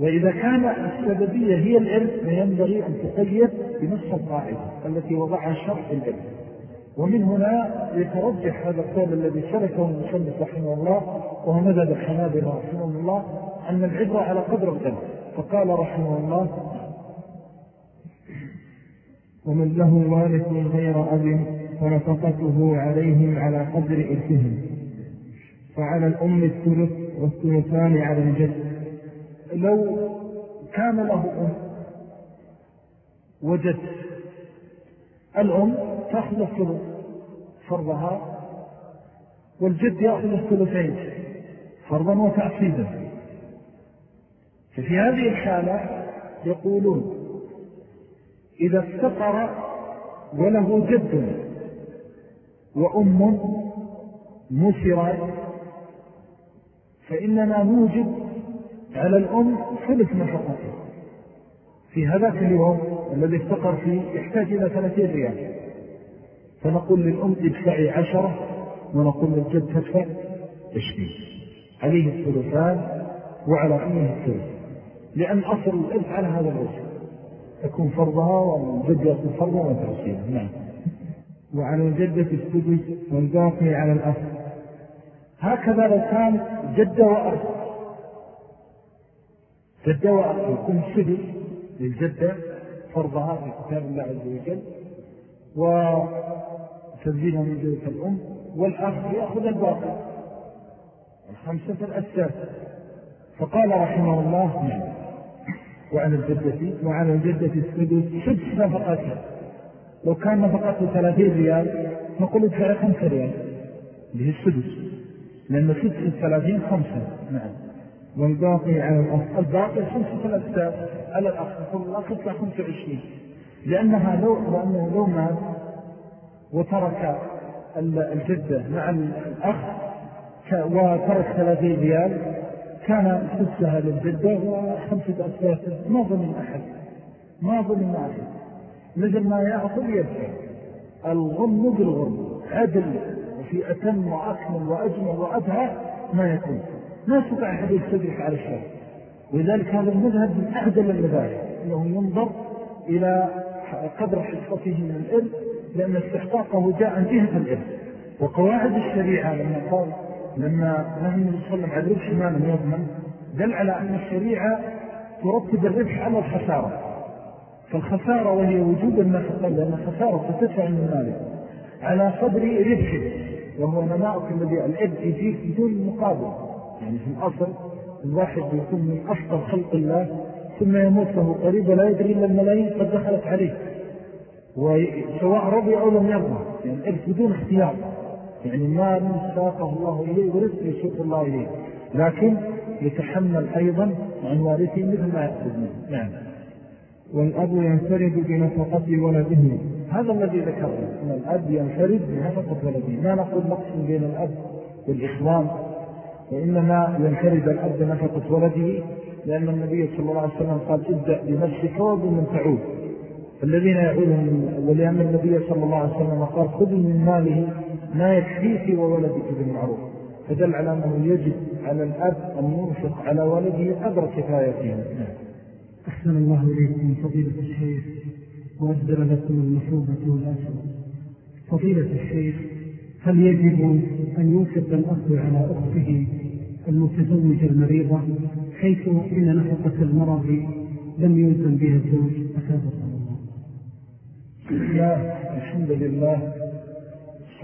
وإذا كان السببية هي الإرث فينبغي أن تقيد بنص القاعدة التي وضعها في الإرث. ومن هنا يترجح هذا القول الذي سلكه المسلم رحمه الله وهو مذهب الحنابل رحمه الله أن العبرة على قدر الإرث فقال رحمه الله ومن له وارث غير أب فنفقته عليهم على قدر إرثهم. فعلى الأم الثلث والثلثان على الجد. لو كان له أم وجد الأم تأخذ الثلث فرضها والجد يأخذ الثلثين فرضا وتعصيدا ففي هذه الحالة يقولون إذا افتقر وله جد وأم مسرات فإننا نوجد على الأم ثلث نفقته في هذاك اليوم الذي افتقر فيه يحتاج إلى ثلاثين ريال. فنقول للأم ادفعي عشرة ونقول للجد تدفع عشرين. عليه الثلثان وعلى أمه الثلث لأن أصل الإرث على هذا الوجه تكون فرضها والجد يكون فرضها وتعصيها نعم. وعلى الجدة السدس والباقي على الأخ هكذا لو كان جدة وأخ جدة وأخ يكون سدس للجدة فرضها في كتاب الله عز وجل. وتنزيلها من جدة الأم. والأخ يأخذ الباقي. الخمسة الأساس. فقال رحمه الله نعم. وعلى الجدة وعلى الجدة السدس. سدس نفقاتها لو كان نفقاته ثلاثين ريال نقول ادفع خمسة ريال هي السدس لأن سدس الثلاثين خمسة. نعم. والباقي على الأخ الباقي خمسة الأساس على الأخ نقول الأخ ادفع خمسة وعشرين. لأنها لو لأنه لو مات وترك الجدة مع الأخ وترك ثلاثين ريال كان سدسها للجدة وخمسة أساس ما ظلم أحد ما ظلم أحد مثل ما يأخذ يدفع الغم بالغم عدل وفي أتم وأكمل وأجمل وأبهى ما يكون. ما استطاع أحد يستدرك على الشر. ولذلك هذا المذهب من أعدل المذاهب أنه ينظر إلى قدر حصته من الإرث لأن استحقاقه جاء عن جهة الإرث وقواعد الشريعة لما قال لما عليه وسلم عن الربح ما لم يضمن دل على أن الشريعة ترتب الربح على الخسارة. فالخسارة وهي وجود النفقة لأن الخسارة ستدفع من مالك على قدر ربحك وهو نماؤك الذي العبد يجيك بدون مقابل. يعني في الأصل الواحد يكون من أفضل خلق الله ثم يموت له قريب ولا يدري إلا الملايين قد دخلت عليه. وسواء رضي أو لم يرضى يعني الإرث بدون اختيار. يعني ما ساقه الله إليه ورزق يسوق الله إليه. لكن يتحمل أيضا عن وارثه مثل ما يأخذ منه. نعم. والأب ينفرد بنفقة ولده. هذا الذي ذكره أن الأب ينفرد بنفقة ولده. ما نقول نقسم بين الأب والإخوان. وإنما ينفرد الأب بنفقة ولده. لأن النبي صلى الله عليه وسلم قال ابدأ بنفسك وبمن تعود. الذين يعودهم ولأن النبي صلى الله عليه وسلم قال خذ من ماله ما يكفيك وولدك بالمعروف. فدل على أنه يجب على الأب أن ينفق على ولده قدر كفايته. نعم. أحسن الله إليكم فضيلة الشيخ وأجدر لكم المثوبة والأسر فضيلة الشيخ هل يجب أن ينفق الأخ على أخته المتزوجة المريضة حيث إن نفقة المرض لم يلزم بها الزوج؟ بسم الله. الحمد لله.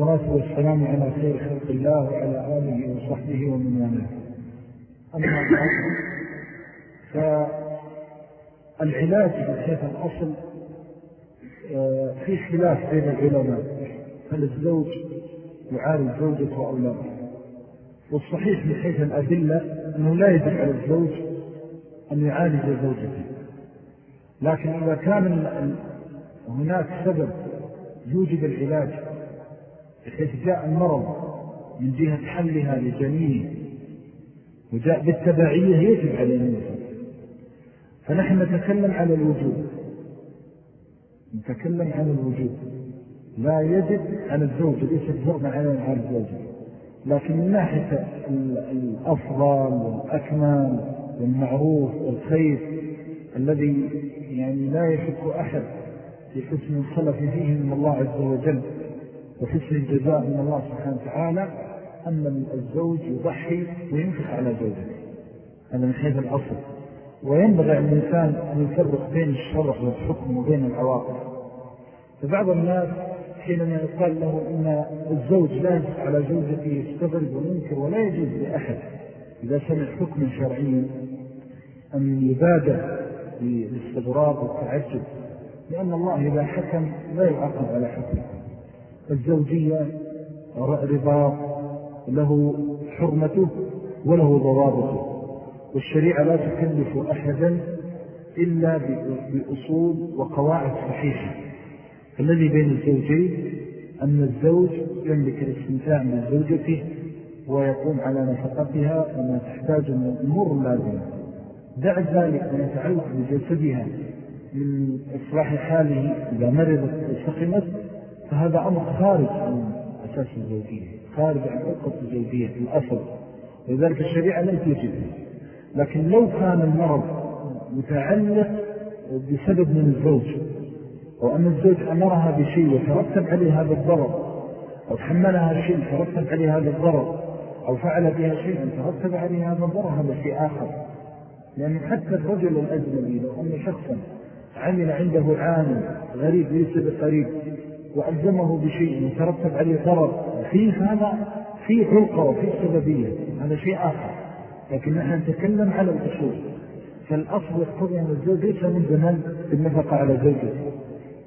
الصلاة والسلام على خير خلق الله وعلى آله وصحبه ومن والاه. أما بعد فالعلاج بحيث الأصل آه، في خلاف بين العلماء هل الزوج يعالج زوجته أو لا؟ والصحيح من حيث الأدلة أنه لا يجب على الزوج أن يعالج زوجته. لكن إذا كان هناك سبب يوجد العلاج بحيث جاء المرض من جهة حلها لجنينه وجاء بالتبعية يجب على النساء فنحن نتكلم على الوجود نتكلم عن الوجود لا يجب على الزوج ليس فرضا على على الزوج لكن من ناحية الأفضل والأكمل والمعروف والخير الذي يعني لا يشك أحد في حسن الخلف فيه من الله عز وجل وحسن الجزاء من الله سبحانه وتعالى أن الزوج يضحي وينفق على زوجه هذا من حيث الأصل. وينبغي أن الإنسان أن يفرق بين الشرع والحكم وبين العواقب فبعض الناس حينما يقال له إن الزوج لا على زوجته يستغرب وينكر ولا يجوز لأحد. إذا سمع حكما شرعيا أن يبادر بالاستغراب والتعجب لأن الله إذا حكم لا يعاقب على حكم الزوجية رباط له حرمته وله ضوابطه والشريعة لا تكلف أحدا إلا بأصول وقواعد صحيحة. الذي بين الزوجين أن الزوج يملك الاستمتاع من زوجته ويقوم على نفقتها وما تحتاج من الأمور اللازمة دع ذلك ما يتعلق بجسدها من إصلاح حاله إذا مرضت وسقمت فهذا أمر خارج عن أساس الزوجية خارج عن عقة الزوجية في الأصل. ولذلك الشريعة لم تجد لكن لو كان المرض متعلق بسبب من الزوج أو أن الزوج أمرها بشيء وترتب عليه هذا الضرر أو حملها شيء ترتب عليه هذا الضرر أو فعل بها شيء ترتب عليه هذا الضرر هذا شيء آخر. لأن حتى الرجل الأجنبي لو أن شخصا عمل عنده عامل غريب ليس بقريب وألزمه بشيء يترتب عليه ضرر. فيه هذا في علقة وفي سببية. هذا شيء آخر. لكن نحن نتكلم على الأصول. فالأصل يقتضي أن الزوج ليس ملزما بالنفقة على زوجه.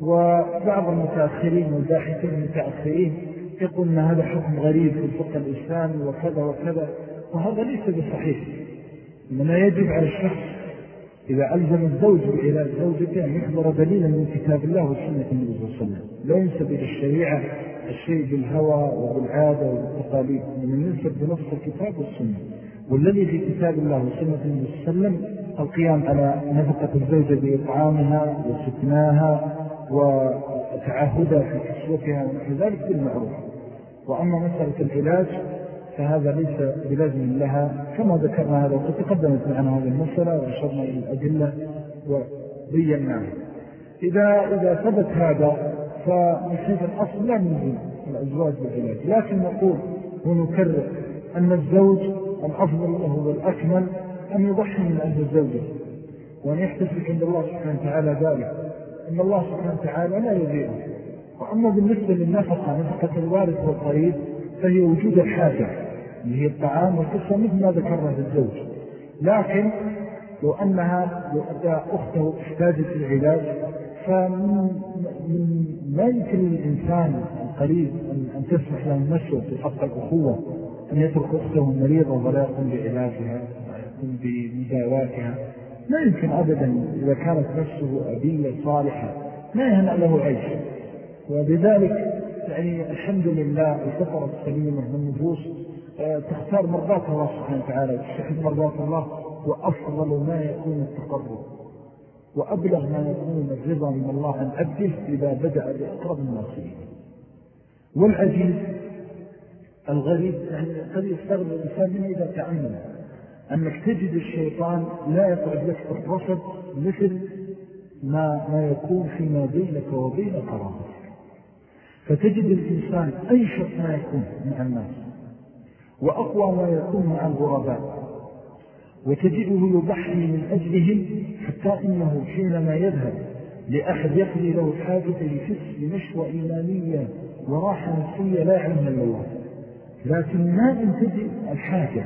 وبعض المتأخرين والباحثين المتأخرين يقول أن هذا حكم غريب في الفقه الإسلامي وكذا وكذا. وهذا ليس بصحيح. إنما يجب على الشخص إذا ألزم الزوج إلى زوجته أن يحضر دليلا من كتاب الله وسنة النبي صلى الله عليه وسلم. لا ينسب إلى الشريعة الشيء بالهوى وبالعادة وبالتقاليد من ينسب بنص الكتاب والسنة. والذي في كتاب الله وسنة النبي صلى الله عليه وسلم القيام على نفقة الزوجة بإطعامها وسكناها وتعهدها في كسوتها ونحو ذلك بالمعروف. وأما مسألة العلاج فهذا ليس بلازم لها. كما ذكرنا هذا وتقدمت معنا هذه المسألة وأشرنا إلى الأدلة وبيناها إذا, إذا ثبت هذا فمن الأصل لا ننزل الأزواج بالعلاج لكن نقول ونكرر أن الزوج الأفضل له والأكمل أن يضحي من أهل الزوجة وأن يحتسب عند الله سبحانه وتعالى ذلك. أن الله سبحانه وتعالى لا يذيعه وأما بالنسبة للنفقة نفقة الوارث والقريب فهي وجود الحاجة. اللي هي الطعام والقصة مثل ما ذكرنا في الزوج. لكن لو أنها أخته احتاجت العلاج فمن ما يمكن للإنسان القريب أن تسمح له نفسه في حق الأخوة أن يترك أخته مريضة ولا يقوم بعلاجها ويقوم بمداواتها. لا يمكن أبدا إذا كانت نفسه أبية صالحة ما يهنأ له عيش. وبذلك يعني الحمد لله الفطرة السليمة والنفوس تختار مرضات الله سبحانه وتعالى وتستحب مرضات الله وأفضل ما يكون التقرب وأبلغ ما يكون الرضا من الله عن عبده إذا بدأ بأقرب الناس والعجيز الغريب يعني قد يستغل الإنسان إذا تأمل أنك تجد الشيطان لا يقعد لك الرصد مثل ما, ما يكون فيما بينك وبين قرارك فتجد الإنسان أيشط ما يكون مع الناس. وأقوى ما يكون مع الغرباء وتجده يضحي من أجلهم حتى إنه حينما يذهب لأحد يقضي له حاجة يحس بنشوة إيمانية وراحة نفسية لا علم الله. لكن ما انتجي الحاجة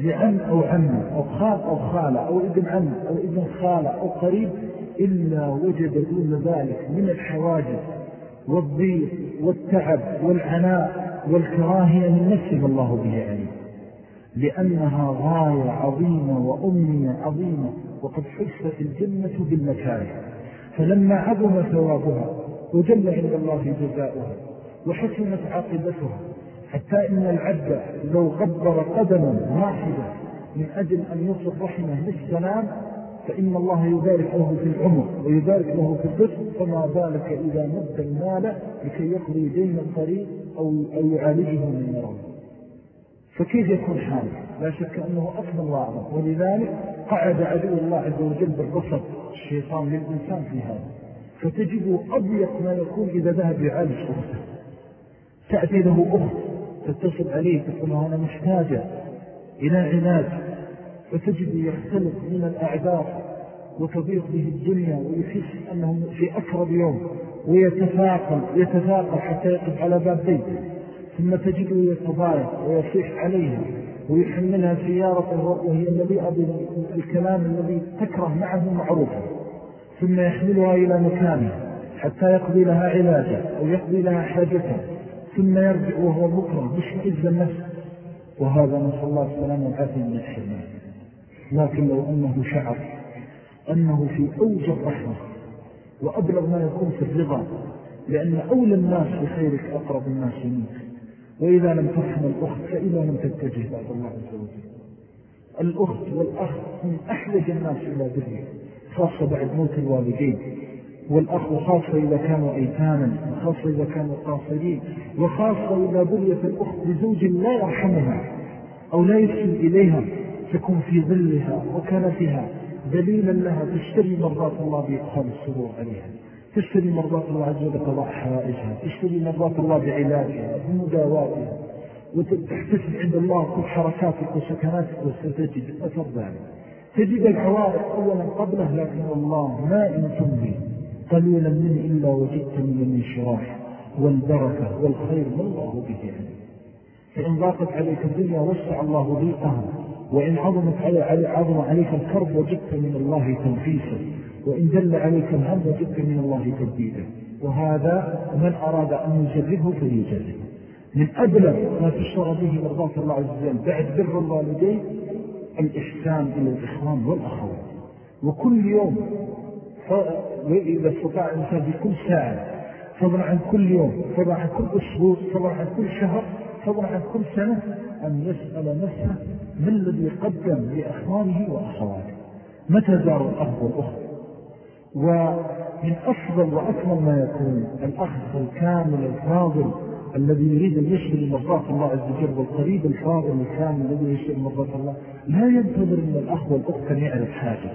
لعم أو عم أو خال أو خالة أو ابن عم أو ابن خالة أو قريب إلا وجد دون ذلك من الحواجز والضيق والتعب والعناء والكراهية من نفسه الله به عليه لأنها غاية عظيمة وأمنية عظيمة وقد حفت الجنة بالمكاره فلما عظم ثوابها وجل عند الله جزاؤها وحسنت عاقبتها حتى إن العبد لو غبر قدما واحدة من أجل أن يصل رحمه بالسلام فإن الله يبارك له في العمر ويبارك له في الرزق فما بالك إذا مد المال لكي يقضي دين الطريق أو, أو يعالجه من مرض فكيف يكون حاله؟ لا شك أنه أكبر وأعظم. ولذلك قعد عدو الله عز وجل بالرصد الشيطان للإنسان في هذا. فتجده أضيق ما يكون إذا ذهب يعالج أخته. تأتي له أخت تتصل عليه تقول أنا محتاجة إلى علاج. فتجد يختلط من الأعداء وتضيق به الدنيا ويحس أنه في أقرب يوم ويتفاقل يتفاقل حتى يقف على باب بيته. ثم تجده يتضايق ويصيح عليها ويحملها سيارة وهي مليئة بالكلام الذي تكره معه معروفا. ثم يحملها إلى مكانه حتى يقضي لها علاجة أو يقضي لها حاجتها ثم يرجع وهو مكره مش مئز النفس. وهذا نسأل الله السلام والعافية من الحرمان لكن لو أنه شعر أنه في أوجه الرحمة وأبلغ ما يكون في الرضا لأن أولى الناس بخيرك أقرب الناس منك. وإذا لم ترحم الأخت فإذا لم تتجه بعد الله عز وجل. الأخت والأخ من أحوج الناس إلى ذرية خاصة بعد موت الوالدين. والأخ خاصة إذا كانوا أيتاما وخاصة إذا كانوا قاصرين وخاصة إذا ذرية الأخت لزوج لا يرحمها أو لا يسل إليها. تكون في ظلها وكنفها دليلا لها تشتري مرضات الله بإدخال السرور عليها. تشتري مرضات الله عز وجل قضاء حوائجها. تشتري مرضات الله بعلاجها بمداواتها. وتحتسب عند الله كل حركاتك وسكناتك وستجد أثر ذلك. تجد العوارض أولا قبله لكن الله ما إن تنبي قليلا من إلا وجدت من الانشراح والبركة والخير ما الله به فإن ضاقت عليك الدنيا وسع الله ضيقها. وإن عظمت علي عظم عليك الكرب وجدت من الله تنفيسا وإن دل عليك الهم وجدت من الله تبديدا وهذا من أراد أن يجربه فليجربه من أبلغ ما تشتغى به مرضاة الله عز وجل بعد بر الوالدين الإحسان إلى الإخوان والأخوات. وكل يوم وإذا استطاع الإنسان في كل ساعة فضل عن كل يوم فضل عن كل أسبوع فضل عن كل شهر عن كل سنة أن يسأل نفسه ما الذي قدم لأخوانه وأخواته؟ متى زار الأخ والأخت؟ ومن أفضل وأكمل ما يكون الأخ الكامل الفاضل الذي يريد أن يشتري مرضات الله عز وجل والقريب الفاضل الكامل الذي يشتري مرضات الله لا ينتظر من الأخ والأخت أن يعرف حاجة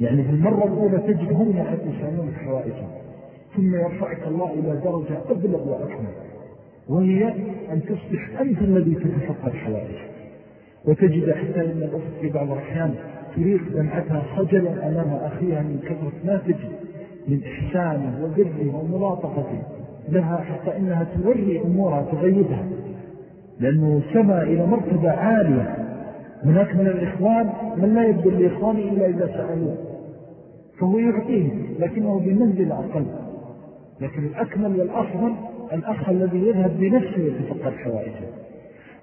يعني في المرة الأولى تجد هم يسألونك حوائجهم ثم يرفعك الله إلى درجة أبلغ وأكمل. وهي أن تصبح أنت الذي تتفقد حوائجه وتجد حتى أن الأخت في بعض الأحيان تريق دمعتها خجلا أمام أخيها من كثرة ما تجد من إحسانه وبره وملاطفته لها حتى إنها توري أمورها تغيبها. لأنه سمى إلى مرتبة عالية. هناك من الإخوان من لا يبدو الإخوان إلا إذا سألوه فهو يعطيه لكنه بمنزل أقل. لكن الأكمل والأفضل الأخ الذي يذهب بنفسه يتفقد حوائجه.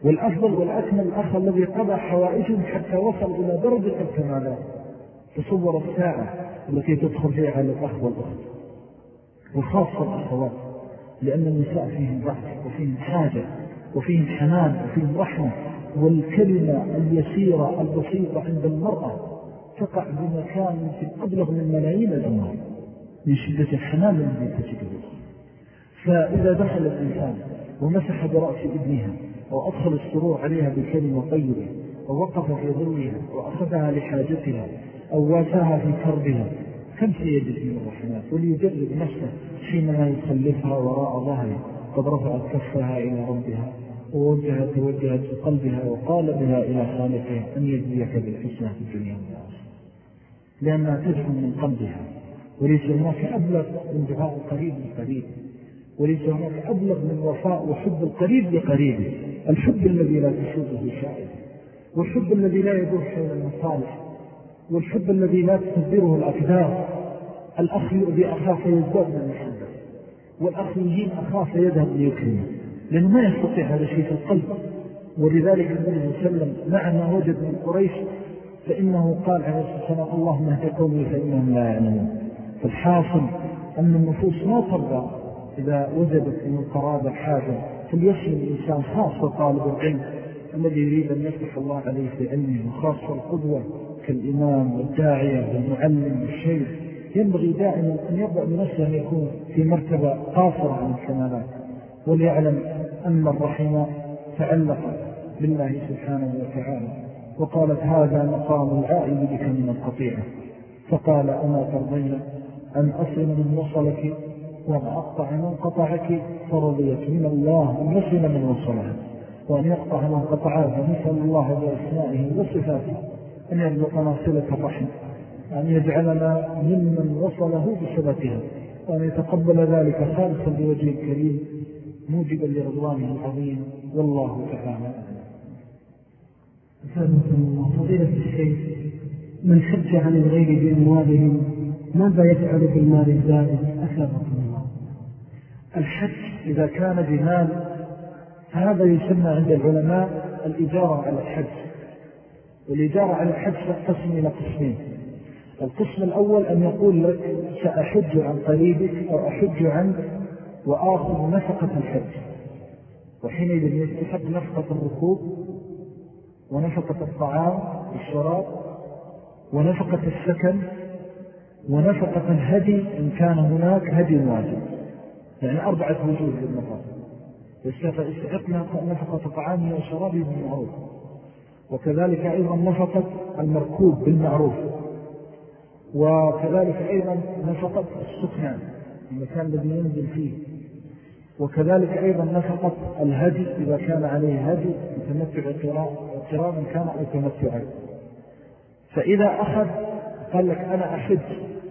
والأفضل والأكمل الأخ الذي قضى حوائجهم حتى وصل إلى درجة الكمالات تصور الساعة التي تدخل فيها الأخ والأخت. وخاصة الأخوات لأن النساء فيهم ضعف وفيهم حاجة وفيهم حنان وفيهم رحمة. والكلمة اليسيرة البسيطة عند المرأة تقع بمكان يمكن أبلغ من ملايين الأموال من شدة الحنان الذي تجده. فإذا دخل الإنسان ومسح برأس ابنها أو أدخل السرور عليها بكلمة طيبة أو وقف في ظلها وأخذها لحاجتها أو واساها في كربها كم سيجد من الرحمات؟ وليجرب نفسه حينما يخلفها وراء ظهره. قد رفعت كفها إلى ربها ووجهت توجهت بقلبها وقال بها إلى خالقها أن يجزيك بالحسنة في الدنيا لأنها تدخل من قلبها وليس هناك أبلغ من دعاء قريب لقريب وليس هناك أبلغ من وفاء وحب القريب لقريبه. الحب الذي لا تشوبه شائد والحب الذي لا يدور حول المصالح. والحب الذي لا تقدره الأكدار الأخ يؤذي أخاه فيزداد من المحبة. والأخ يهين أخاه فيذهب ليكرمه. لأنه ما يستطيع هذا الشيء في القلب. ولذلك النبي صلى الله عليه وسلم مع ما وجد من قريش فإنه قال عليه الصلاة والسلام اللهم اهد قومي فإنهم لا يعلمون. فالحاصل أن النفوس ما ترضى إذا وجدت من القرابة حاجة فليسل الإنسان خاصة طالب العلم الذي يريد أن يفتح الله عليه في علمه وخاصة القدوة كالإمام والداعية والمعلم والشيخ؟ ينبغي دائما أن يضع بنفسه أن يكون في مرتبة قاصرة عن الكمالات. وليعلم أن الرحمة تعلق بالله سبحانه وتعالى. وقالت هذا مقام العائد بك من القطيعة. فقال أما ترضين أن أصل من وصلك وأن أقطع من قطعك فرضيت من الله أن يصل من وصلها وأن يقطع من قطعها. فنسأل الله بأسمائه وصفاته. أن يرزقنا صلة الرحم أن يجعلنا ممن وصله بصلتها وأن يتقبل ذلك خالصا بوجه الكريم موجبا لرضوانه العظيم. والله تعالى أسألكم الله. فضيلة الشيخ من حج عن الغير بأموالهم ماذا يفعل بالمال الزائد؟ أسألكم الله. الحج إذا كان بمال هذا يسمى عند العلماء الإجارة على الحج. والإجارة على الحج تقسم إلى قسمين. القسم الأول أن يقول لك سأحج عن قريبك أو أحج عنك وآخذ نفقة الحج. وحينئذ يستحق نفقة الركوب ونفقة الطعام والشراب ونفقة السكن ونفقة الهدي إن كان هناك هدي واجب. يعني أربعة وجوه للنفقة يستحق نفقة طعامه وشرابه بالمعروف. وكذلك أيضا نفقة المركوب بالمعروف. وكذلك أيضا نفقة السكنان المكان الذي ينزل فيه. وكذلك أيضا نفقة الهدي إذا كان عليه هدي متمتع اقترام كان أو تمتعا فإذا أخذ قال لك أنا أحج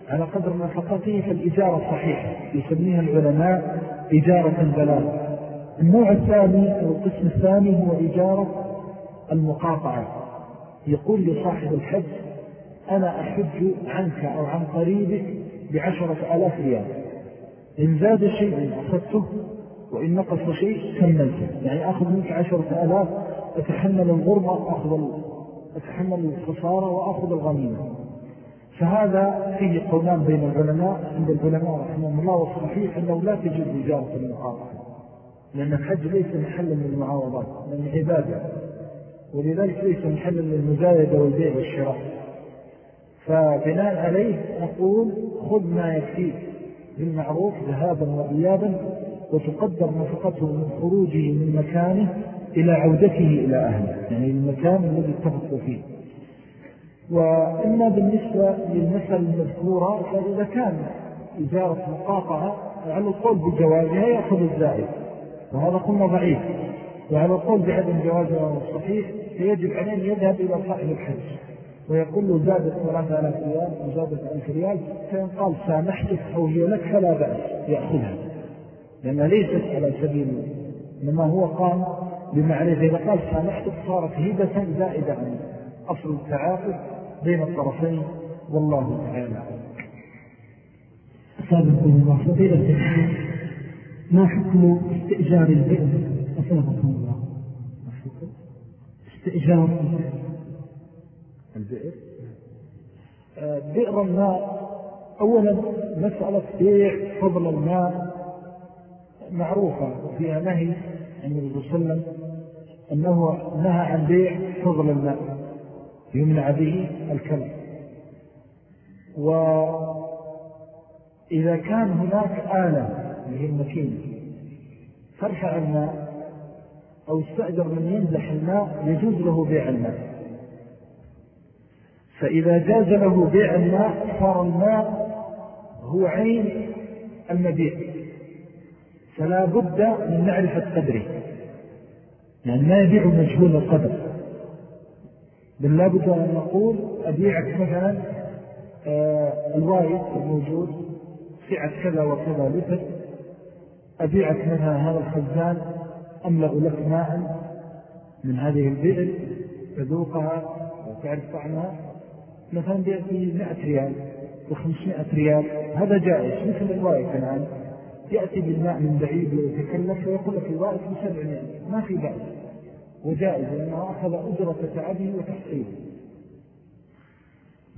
على قدر نفقته فالإجارة صحيحة يسميها العلماء إجارة البلاد النوع الثاني أو القسم الثاني هو إجارة المقاطعة. يقول لصاحب الحج أنا أحج عنك أو عن قريبك بعشرة ألاف ريال. إن زاد شيء أخذته وإن نقص شيء كملته. يعني أخذ منك عشرة ألاف أتحمل الغربة أخذ أتحمل الخسارة وأخذ الغنيمة. فهذا فيه قولان بين العلماء عند العلماء رحمه الله والصحيح أنه لا تجد إجارة المقاطعة لأن الحج ليس محلا للمعاوضات لأن عبادة ولذلك ليس محلا للمزايدة والبيع والشراء. فبناء عليه نقول خذ ما يكفيك بالمعروف ذهابا وإيابا وتقدر نفقته من خروجه من مكانه إلى عودته إلى أهله يعني المكان الذي اتفقوا فيه. وإما بالنسبة للمسألة المذكورة فإذا كان إجارة مقاطعة على القول بجوازها يأخذ الزائد. وهذا قلنا ضعيف. وعلى القول بعدم جوازها صحيح فيجب عليه أن يذهب إلى صاحب الحج ويقول له زادت ثلاثة آلاف ريال وزادت ألف ريال فإن قال سامحتك أو هي لك فلا بأس يأخذها. لأنها ليست على سبيل لما هو قام بمعرفة. إذا قال سامحتك صارت هبة زائدة عن أصل التعاقد. بين الطرفين والله تعالى أسابقكم الله فضيلة ما حكم استئجار البئر؟ أسابقكم الله. استئجار البئر. بئر الماء أولا مسألة بيع فضل الماء معروفة وفيها نهي عن النبي صلى الله عليه وسلم أنه نهى عن بيع فضل الماء. يمنع به الكلام وإذا كان هناك آلة هي المكينة ترفع الماء أو استأجر من ينزح الماء يجوز له بيع الماء. فإذا جاز له بيع الماء صار الماء هو عين المبيع. فلا بد من معرفة قدره يعني ما يبيع مجهول القدر. بل لا بد أن نقول أبيعك مثلا آه الوايد الموجود سعة كذا وكذا لتر. أبيعك مثلا هذا الخزان أملأ لك ماء من هذه البئر تذوقها وتعرف طعمها. مثلا بيأتي 100 ريال و500 ريال هذا جائز مثل الوايد الآن. يأتي بالماء من بعيد ويتكلف ويقول لك الوايد بسبع ما في بأس وجائز لأنه أخذ أجرة تعبه وتحصيله.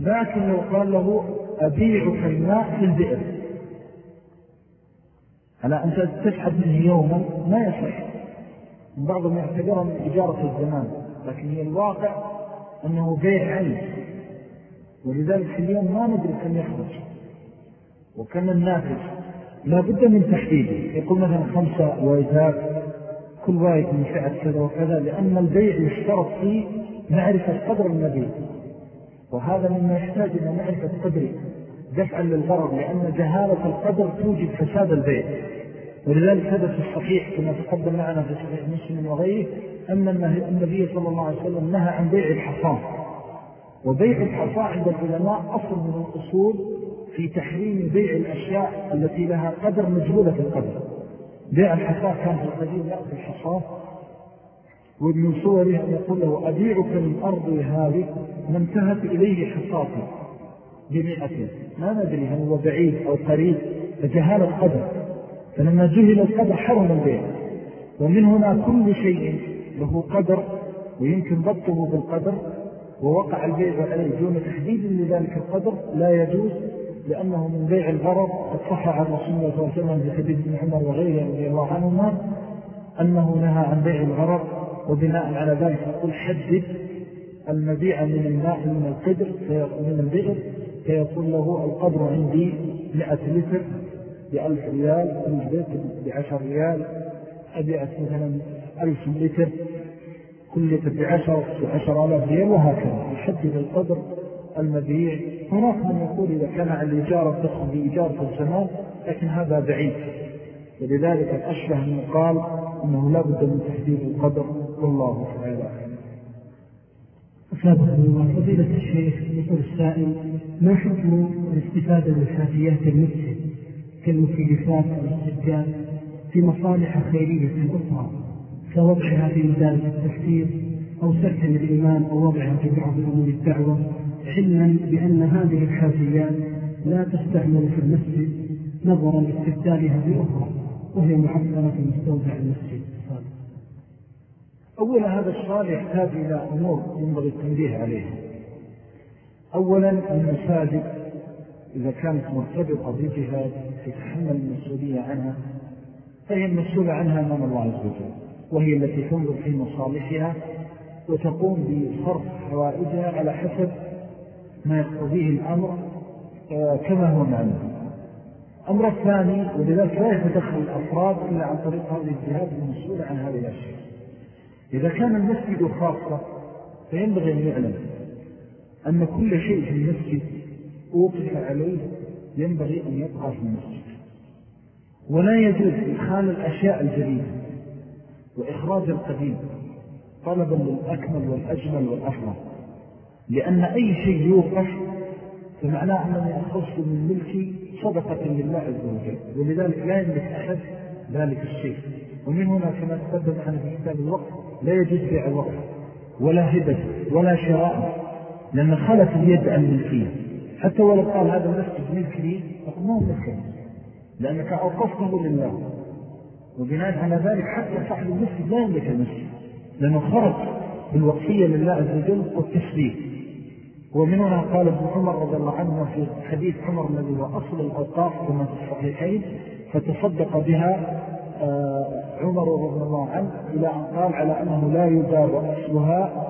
لكن لو قال له أبيعك الماء في البئر. على أن تسحب منه يوما؟ ما يصح. بعضهم يعتبرها من إجارة الزمان. لكن هي الواقع أنه بيع عين. ولذلك اليوم ما ندري كم يخرج. وكم النافذ لا بد من تحديده يقول مثلا خمسة وايدات كل وايد من فعل كذا وكذا لأن البيع يشترط فيه معرفة قدر المبيع وهذا مما يحتاج إلى معرفة قدره دفعا للغرض لأن جهالة القدر توجد فساد البيع. ولذلك في الصحيح كما تقدم معنا في صحيح مسلم وغيره أن النبي صلى الله عليه وسلم نهى عن بيع الحصان. وبيع الحصاء عند العلماء أصل من الأصول في تحريم بيع الأشياء التي لها قدر مجهولة القدر. بيع الحصاء كان في القديم يأخذ الحصاة ومن صوره يقول له أبيعك من أرض هذه؟ ما انتهت إليه حصاتي بمئة. ما ندري هل هو بعيد أو قريب فجهال القدر. فلما جهل القدر حرم البيع. ومن هنا كل شيء له قدر ويمكن ضبطه بالقدر ووقع البيع عليه دون تحديد لذلك القدر لا يجوز. لأنه من بيع الغرض قد صح عن رسول الله صلى الله عليه وسلم في حديث بن عمر وغيره رضي الله عنهما أنه نهى عن بيع الغرض وبناء على ذلك يقول حدد المبيع من الماء من القدر من البئر فيقول له القدر عندي مئة لتر بألف ريال كل بيت بعشر ريال أبيعت مثلا ألف لتر كل لتر بعشر بعشر آلاف ريال وهكذا. يحدد القدر المبيع هناك من يقول إذا كان عن الإجارة تدخل بإجارة الزمان لكن هذا بعيد. ولذلك الأشبه أن يقال أنه لا بد من تحديد القدر. والله تعالى أصابه الله فضيلة الشيخ يقول السائل ما حكم الاستفادة من حاجيات المسجد كالمكيفات والاستجاد في مصالح خيرية أخرى كوضعها في مدارس التفكير أو سكن الإيمان أو وضعها في بعض أمور الدعوة؟ علما بأن هذه الحاجيات لا تستعمل في المسجد نظرا لاستبدالها بأخرى وهي معطلة في مستودع المسجد. أولا هذا السؤال يحتاج إلى أمور ينبغي التنبيه عليها. أولا المساجد إذا كانت مرتبطة بجهاد تتحمل المسؤولية عنها فهي المسؤولة عنها أمام الله عز وجل وهي التي تنظر في مصالحها وتقوم بصرف حوائجها على حسب ما يقتضيه الأمر آه، كما هو معلوم. أمر الثاني ولذلك لا يتدخل الأفراد إلا عن طريق هذه الجهات المسؤولة عن هذه الأشياء. إذا كان المسجد خاصة فينبغي أن يعلم أن كل شيء في المسجد أوقف عليه ينبغي أن يبقى في المسجد. ولا يجوز إدخال الأشياء الجديدة وإخراج القديم طلبا للأكمل والأجمل والأفضل. لأن أي شيء يوقف فمعناه أنني أخص من ملكي صدقة لله عز وجل ولذلك لا يملك أحد ذلك الشيء. ومن هنا كما تقدم معنا في كتاب الوقت لا يجوز بيع الوقت ولا هبة ولا شراء لأن خلت اليد عن ملكية حتى ولو قال هذا المسجد ملك لي فقل ما هو ملك لأنك أوقفته لله. وبناء على ذلك حتى صاحب المسجد لا يملك المسجد لأنه خرج بالوقفية لله عز وجل والتسليم. ومن هنا قال ابن عمر رضي الله عنه في حديث عمر الذي هو أصل الأوقاف كما في الصحيحين فتصدق بها آه، عمر رضي الله عنه إلى أن قال على أنه لا يباع أصلها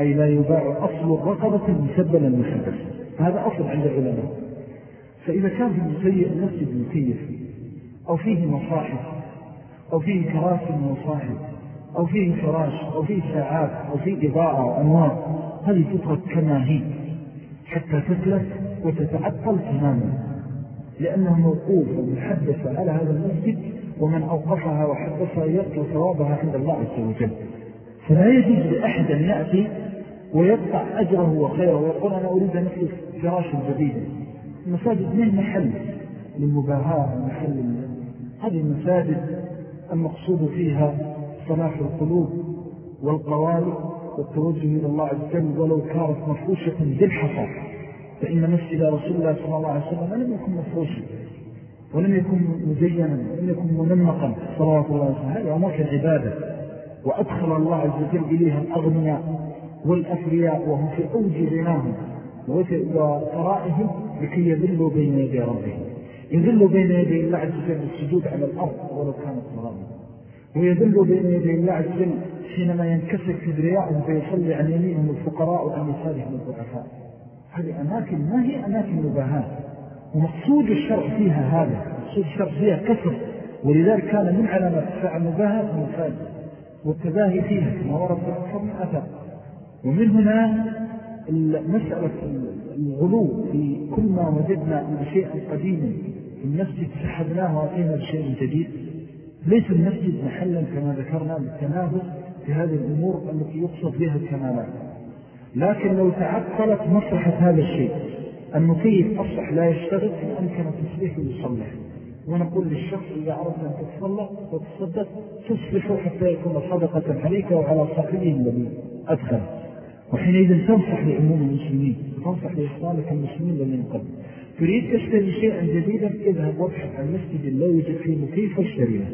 أي لا يباع أصل الرقبة مسبلا محدث هذا أصل عند العلماء. فإذا كان في المسيء المسجد مكيف أو فيه مصاحف أو فيه كراسي ومصاحف أو فيه فراش أو فيه ساعات أو فيه إضاءة وأنواع هذه تترك كما هي. حتى تتلف وتتعطل تماما لأنها موقوفة ومحدثة على هذا المسجد ومن أوقفها وحدثها يرجو ثوابها عند الله عز وجل. فلا يجوز لأحد أن يأتي ويقطع أجره وخيره ويقول أنا أريد أن أخلص فراش جديدا. المساجد من محل للمباهاة محل هذه المساجد المقصود فيها صلاح القلوب والقوالب والتوجه إلى الله عز وجل ولو كانت مفروشة بالحصى فإن مسجد رسول الله صلى الله عليه وسلم لم يكن مفروشا ولم يكن مزينا ولم يكن منمقا صلوات الله عليه وسلم. هذه أماكن عبادة وأدخل الله عز وجل إليها الأغنياء والأثرياء وهم في أوج غناهم وثرائهم لكي يذلوا بين يدي ربهم. يذلوا بين يدي الله عز وجل السجود على الأرض ولو كانت صغارا ويذلوا بين يدي الله عز وجل حينما ينكسر كبرياءهم فيصلي عن يمينهم الفقراء وعن يسارهم الضعفاء. هذه أماكن ما هي أماكن مباهاة؟ ومقصود الشرع فيها هذا مقصود الشرع فيها كسر. ولذلك كان من علامات الساعة المباهاة المفاجئ والتباهي فيها كما ورد أكثر من أثر. ومن هنا مسألة الغلو في كل ما وجدنا أن شيئا قديما في المسجد سحبناه وأعطينا بشيء جديد. ليس المسجد محلا كما ذكرنا للتنافس في هذه الأمور التي يقصد بها الكمالات. لكن لو تعطلت مصلحة هذا الشيء المكيف أصح لا يشتغل إن أمكن تصليح ويصلح ونقول للشخص إذا عرفت أن تتصلح وتصدق تصلح حتى يكون صدقة عليك وعلى صاحبه الذي أدخل. وحينئذ تنصح لأموم المسلمين تنصح لإخوانك المسلمين الذين قبل. تريد تشتري شيئا جديدا اذهب وابحث عن مسجد لا يوجد فيه مكيف واشتريه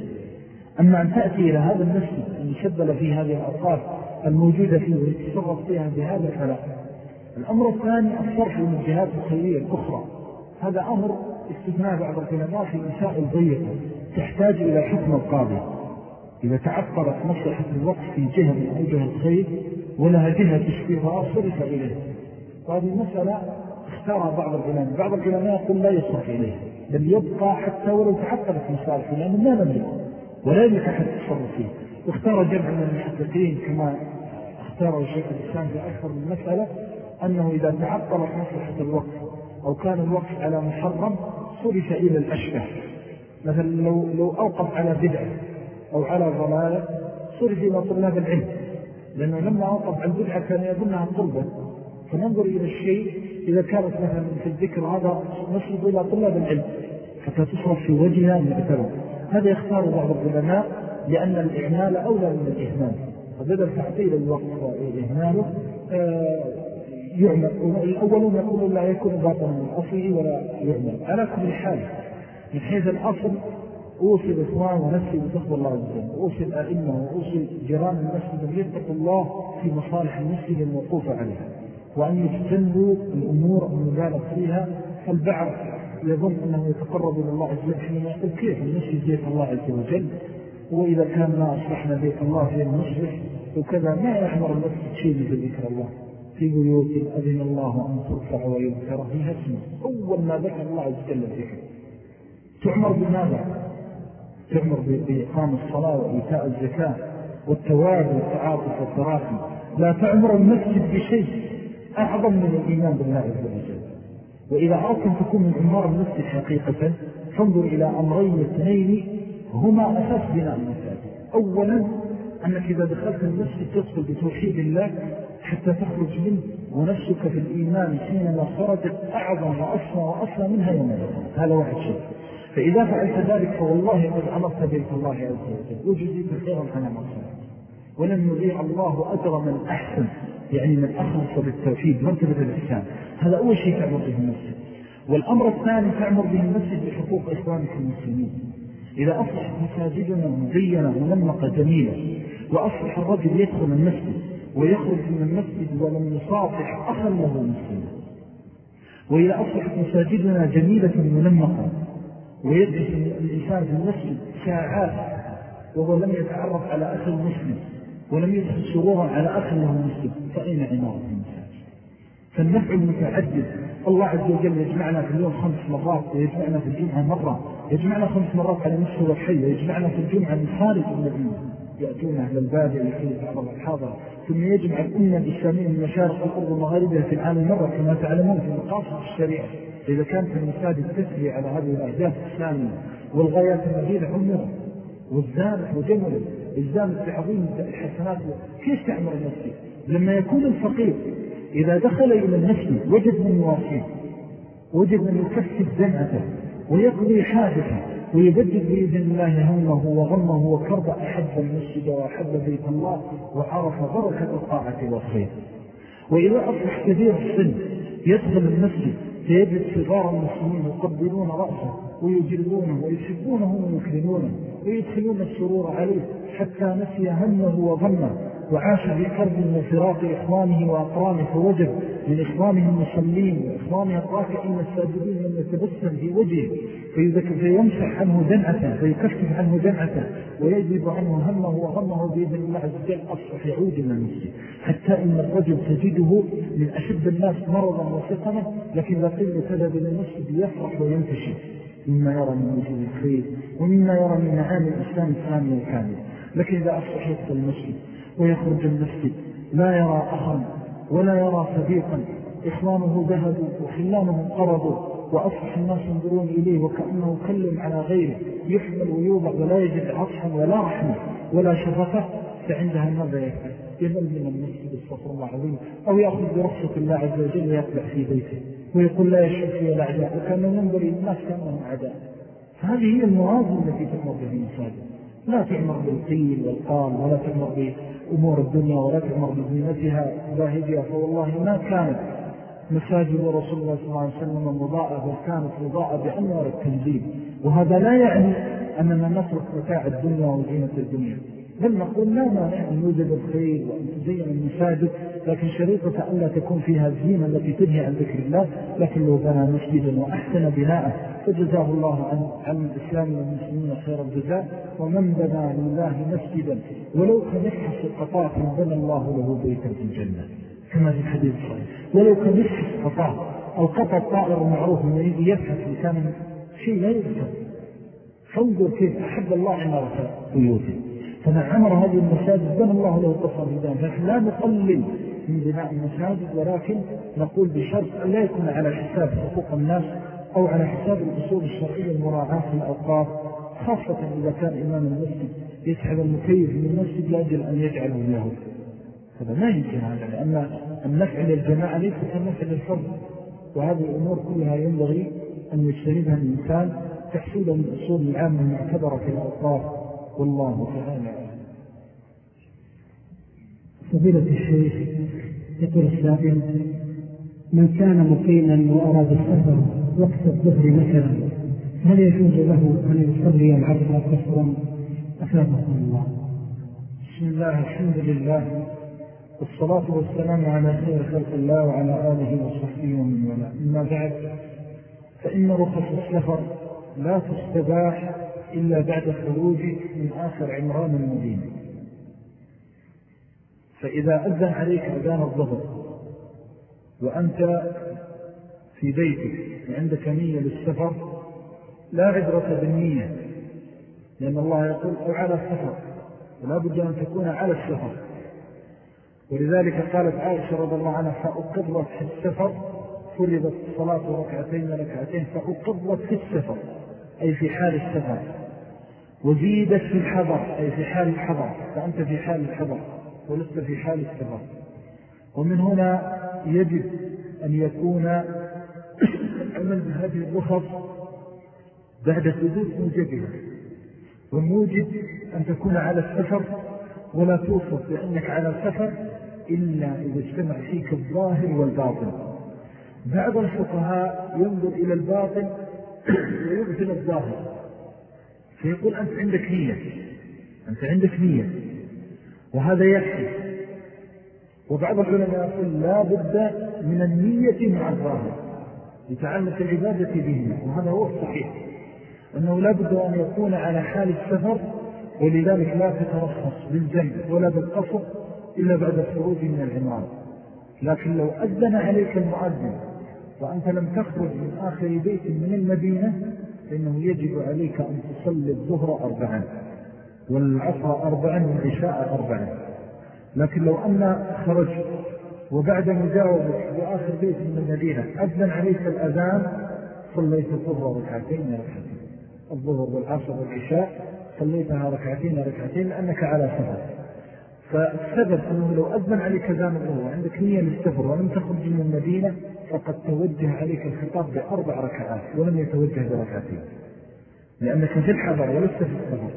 أما أن تأتي إلى هذا المسجد المسبل في هذه الأرقاب الموجودة فيه ويتصرف فيها بهذا فلا الأمر الثاني الصرف من الجهات الخيرية الأخرى. هذا أمر استثناء بعض العلماء في مسائل ضيقة تحتاج إلى حكم القاضي. إذا تعطلت مصلحة الوقت في جهة من أوجه الخير ولها جهة تشبيهها صرف إليه. وهذه المسألة اختار بعض العلماء. بعض العلماء يقول لا يصرف إليه. بل يبقى حتى ولو تعطلت مصالحه لأنه ما نملك ولا يملك أحد تصرف فيه واختار جمع من المحدثين كما اختاره الشيخ الإسلام في أكثر من مسألة أنه إذا تعطلت مصلحة الوقت أو كان الوقت على محرم صرف إلى الأشبه. مثلا لو, لو أوقف على بدعة أو على ضلالة صرف إلى طلاب العلم. لأنه لما أوقف على البدعة كان يظنها طلبا فننظر إلى الشيء إذا كانت مثلا في الذكر هذا نصرف إلى طلاب العلم حتى تصرف في وجهها المعتبر هذا يختار بعض العلماء لأن الإهمال أولى من الإهمال. فبدل تعطيل الوقت وإهماله آه، يعمل الأولون يقولون لا يكون باطنا من أصله ولا يعمل. على كل حال من حيث الأصل أوصي الإخوان ونفسي بتقوى الله عز وجل أوصي الأئمة وأوصي جيران المسجد أن يتقوا الله في مصالح المسجد الموقوفة عليها وأن يجتنبوا الأمور المبالغ فيها البعض يظن أنه يتقرب إلى الله عز وجل حينما يقول كيف المسجد بيت الله عز وجل. وإذا كان ما أصلحنا بيت الله في المسجد وكذا ما يعمر المسجد شيء بذكر الله. في بيوت أذن الله أن ترفع ويذكر فيها اسمه. أول ما ذكر الله عز وجل الذكر. تعمر بماذا؟ تعمر بإقام الصلاة وإيتاء الزكاة والتواب والتعاطف والتراحم لا تعمر المسجد بشيء أعظم من الإيمان بالله عز وجل. وإذا أردت أن تكون من عمار المسجد حقيقة فانظر إلى أمرين اثنين هما أساس بناء المساجد أولا أنك إذا دخلت المسجد تدخل بتوحيد الله حتى تخرج منه ونفسك في الإيمان حينما خرجت أعظم وأسمى وأسمى منها يوم هذا واحد شيء. فإذا فعلت ذلك فوالله قد عمرت بيت الله عز وجل. وجزيت خيرا على مصر ولن يضيع الله أجر من أحسن. يعني من أخلص بالتوحيد مرتبة الإسلام. هذا أول شيء تعمر به المسجد. والأمر الثاني تعمر به المسجد بحقوق إخوانك المسلمين. إذا أصبحت مساجدنا مزينة منمقة جميلة وأصبح الرجل يدخل المسجد ويخرج من المسجد ولم يصافح أخا له مسلم. وإذا أصبحت مساجدنا جميلة منمقة ويجلس الإنسان في المسجد ساعات وهو لم يتعرف على أخي المسلم ولم يدخل سرورا على أخي له مسلم فأين عمارة المساجد فالنفع المتعدد الله عز وجل يجمعنا في اليوم خمس مرات ويجمعنا في الجمعة مرة يجمعنا خمس مرات على مستوى الحي ويجمعنا في الجمعة من خارج المدينة. يأتون أهل البادئ لكي يتعرض الحاضر ثم يجمع الأمة الإسلامية من مشارق الأرض ومغاربها في العالم مرة كما تعلمون في مقاصد الشريعة. إذا كانت المساجد تسري على هذه الأهداف الإسلامية والغايات المدينة عمرها والزانة وجمل الزانة بعظيم الحسنات كيف تعمر المسجد لما يكون الفقير إذا دخل إلى المسجد وجد من يواسيه وجد من يكفي دمعته ويقضي حاجته ويبدد بإذن الله همه وغمه وكرب أحب المسجد وأحب بيت الله وعرف بركة الطاعة والخير. وإذا أصبح كبير السن يدخل المسجد فيجد صغار المسلمين يقبلون رأسه ويجلونه ويحبونه ويكرمونه. ويدخلون السرور عليه حتى نسي همه وغمه وعاش في كرب وفراق إخوانه وأقرانه فوجد من إخوانه المصلين وإخوانه الراكعين الساجدين من يتبسم في وجهه فيمسح عنه دمعته فيكفف عنه دمعته ويجلب عنه همه وغمه بإذن الله عز وجل أصبح يعود إلى المسجد حتى إن الرجل تجده من أشد الناس مرضا وسقما لكن لا قل تذهب إلى المسجد يفرح وينتشر. مما يرى من وجود الخير ومما يرى من معاني الإسلام الثاني والكامل لكن إذا أصبح يدخل المسجد ويخرج المسجد لا يرى أخا ولا يرى صديقا إخوانه ذهبوا وخلانهم قرضوا وأصبح الناس ينظرون إليه وكأنه كلم على غيره يحمل ويوضع ولا يجد عطحا ولا رحمة ولا شفقة. فعندها ماذا يفعل؟ يذل من المسجد الصفر الله عظيم أو يأخذ برخصة الله عز وجل ويقلع في بيته. ويقول لا فيه الأعداء وكان ينظر إلى الناس كأنهم أعداء. فهذه هي الموازن التي تأمر به المساجد لا تعمر بالقيل والقال ولا تعمر بأمور الدنيا ولا تعمر بزينتها باهجها فوالله ما كانت مساجد رسول الله صلى الله عليه وسلم مضاءة بل كانت مضاءة بأنوار التنزيل. وهذا لا يعني أننا نترك متاع الدنيا وزينة الدنيا. بل نقول لا مانع أن يوجد الخير وأن تزين المساجد لكن شريطة أن لا تكون فيها الزينة التي تنهي عن ذكر الله لكن لو بنى مسجدا وأحسن بناءه فجزاه الله عن, عن الإسلام والمسلمين خير الجزاء. ومن بنى لله مسجدا ولو كنفس القطاع بنى الله له بيتا في الجنة. كما في الحديث الصحيح. ولو كنفس القطاع القطع الطائر المعروف من يجي يبحث كان شيء لا يذكر. فانظر كيف أحب الله عمارة بيوته. فمن عمر هذه المساجد بنى الله له قصة في ذلك لكن لا نقلل من بناء المساجد ولكن نقول بشرط أن لا يكون على حساب حقوق الناس أو على حساب الأصول الشرعية المراعاة في الأوقات خاصة إذا كان إمام المسجد يسحب المكيف من المسجد لأجل أن يجعله له. هذا ما يمكن هذا لأن النفع للجماعة ليس كالنفع للفرد وهذه الأمور كلها ينبغي أن يجتنبها الإنسان تحصيلا من أصول العامة المعتبرة في الأوقات. والله تعالى فضيلة الشيخ يقول السائل من كان مقيما وأراد السفر وقت الظهر مثلا هل يجوز له أن يصلي العصر قصرا أفادكم الله. بسم الله الحمد لله والصلاة والسلام على خير خلق الله وعلى آله وصحبه ومن ولا أما بعد فإن رخص السفر لا تستباح إلا بعد خروج من آخر عمران المدينة. فإذا أذن عليك أذان الظهر وأنت في بيتك وعندك نية للسفر لا عبرة بالنية لأن الله يقول أو على السفر ولا بد أن تكون على السفر. ولذلك قالت عائشة رضي الله عنها فأقرت في السفر فرضت الصلاة ركعتين ركعتين فأقرت في السفر أي في حال السفر. وزيدت في الحضر أي في حال الحضر فأنت في حال الحضر. ولست في حال السفر ومن هنا يجب أن يكون العمل بهذه الرخص بعد ثبوت موجبها. والموجب أن تكون على السفر ولا توصف بأنك على السفر إلا إذا اجتمع فيك الظاهر والباطن. بعض الفقهاء ينظر إلى الباطن ويبطل الظاهر. فيقول أنت عندك نية. أنت عندك نية. وهذا يكفي. وبعض العلماء يقول لا بد من النية مع الظاهر لتعلق العبادة بهما وهذا هو الصحيح. أنه لا بد أن يكون على حال السفر ولذلك لا تترخص بالجنب ولا بالقصر إلا بعد الخروج من العمارة. لكن لو أذن عليك المؤذن وأنت لم تخرج من آخر بيت من المدينة فإنه يجب عليك أن تصلي الظهر أربعا. والعصر أربعا والعشاء أربعا لكن لو أن خرجت وبعد مجاوبك بآخر بيت من المدينة أذن عليك الأذان صليت الظهر ركعتين ركعتين. الظهر والعصر والعشاء صليتها ركعتين ركعتين لأنك على سفر. فالسبب أنه لو أذن عليك أذان الظهر وعندك نية للسفر ولم تخرج من المدينة فقد توجه عليك الخطاب بأربع ركعات ولم يتوجه بركعتين. لأنك في الحضر ولست في السفر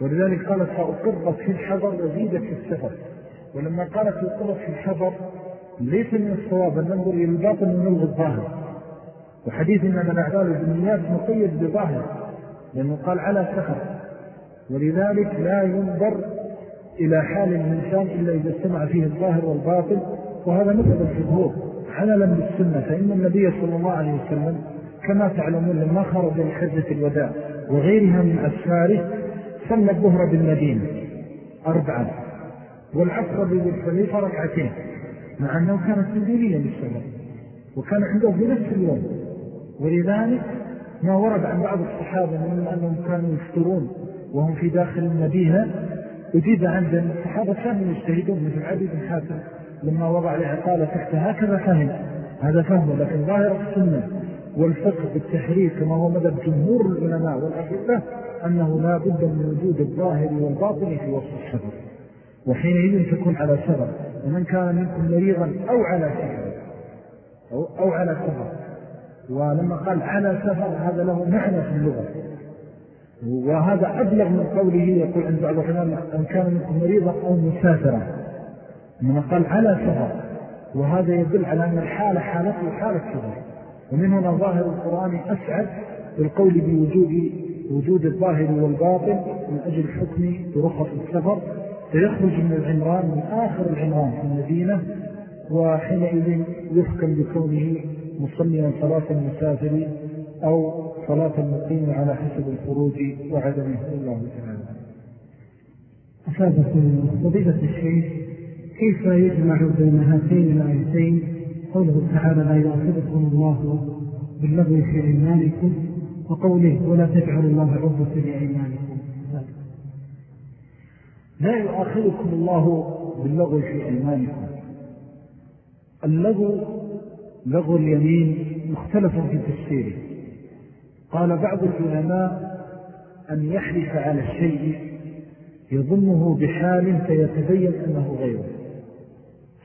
ولذلك قالت فأقرت في الحضر وزيدت في السفر. ولما قالت أقرت في الحضر ليس من الصواب أن ننظر إلى الباطن ونلغي الظاهر. وحديث إنما الأعمال بالنيات مقيد بظاهر لأنه قال على سفر. ولذلك لا ينظر إلى حال الإنسان إلا إذا استمع فيه الظاهر والباطن وهذا مثل الجمهور حللا بالسنة. فإن النبي صلى الله عليه وسلم كما تعلمون لما خرج لحجة الوداع وغيرها من أسفاره صلى الظهر بالمدينة. أربعا والعصر بالخليفة ركعتين مع أنه كانت تنزيلية للسلام وكان عنده بنفس اليوم. ولذلك ما ورد عن بعض الصحابة من أنهم كانوا يفطرون وهم في داخل المدينة. أجيب عند الصحابة كانوا يجتهدون مثل عدي بن حاتم لما وضع العقالة تحت هكذا فهم. هذا فهمه لكن ظاهر السنة. والفقه بالتحريف كما هو مدى جمهور العلماء والأفضل أنه لا بد من وجود الظاهر والباطن في وسط السفر وحينئذ تكون على سفر ومن كان منكم مريضا أو على سفر أو, أو على سفر. ولما قال على سفر هذا له معنى في اللغة. وهذا أبلغ من قوله يقول عند بعض الحمام أن كان منكم مريضا أو مسافرا. من قال على سفر وهذا يدل على أن الحالة حالته حالة سفر ومن هنا ظاهر القرآن أسعد بالقول بوجود وجود الظاهر والباطن من أجل حكم برخص السفر. فيخرج من العمران من آخر العمران في المدينة وحينئذ يحكم بكونه مصليا صلاة المسافر أو صلاة المقيم على حسب الخروج وعدمه. الله تعالى. أفادكم فضيلة الشيخ كيف يجمع بين هاتين الآيتين قوله تعالى لا يؤخذكم الله باللغو في إيمانكم وقوله ولا تجعلوا الله عرضة لإيمانكم لا يؤخذكم الله باللغو في إيمانكم. اللغو لغو اليمين مختلف في تفسيره. قال بعض العلماء أن يحلف على الشيء يظنه بحال فيتبين أنه غيره.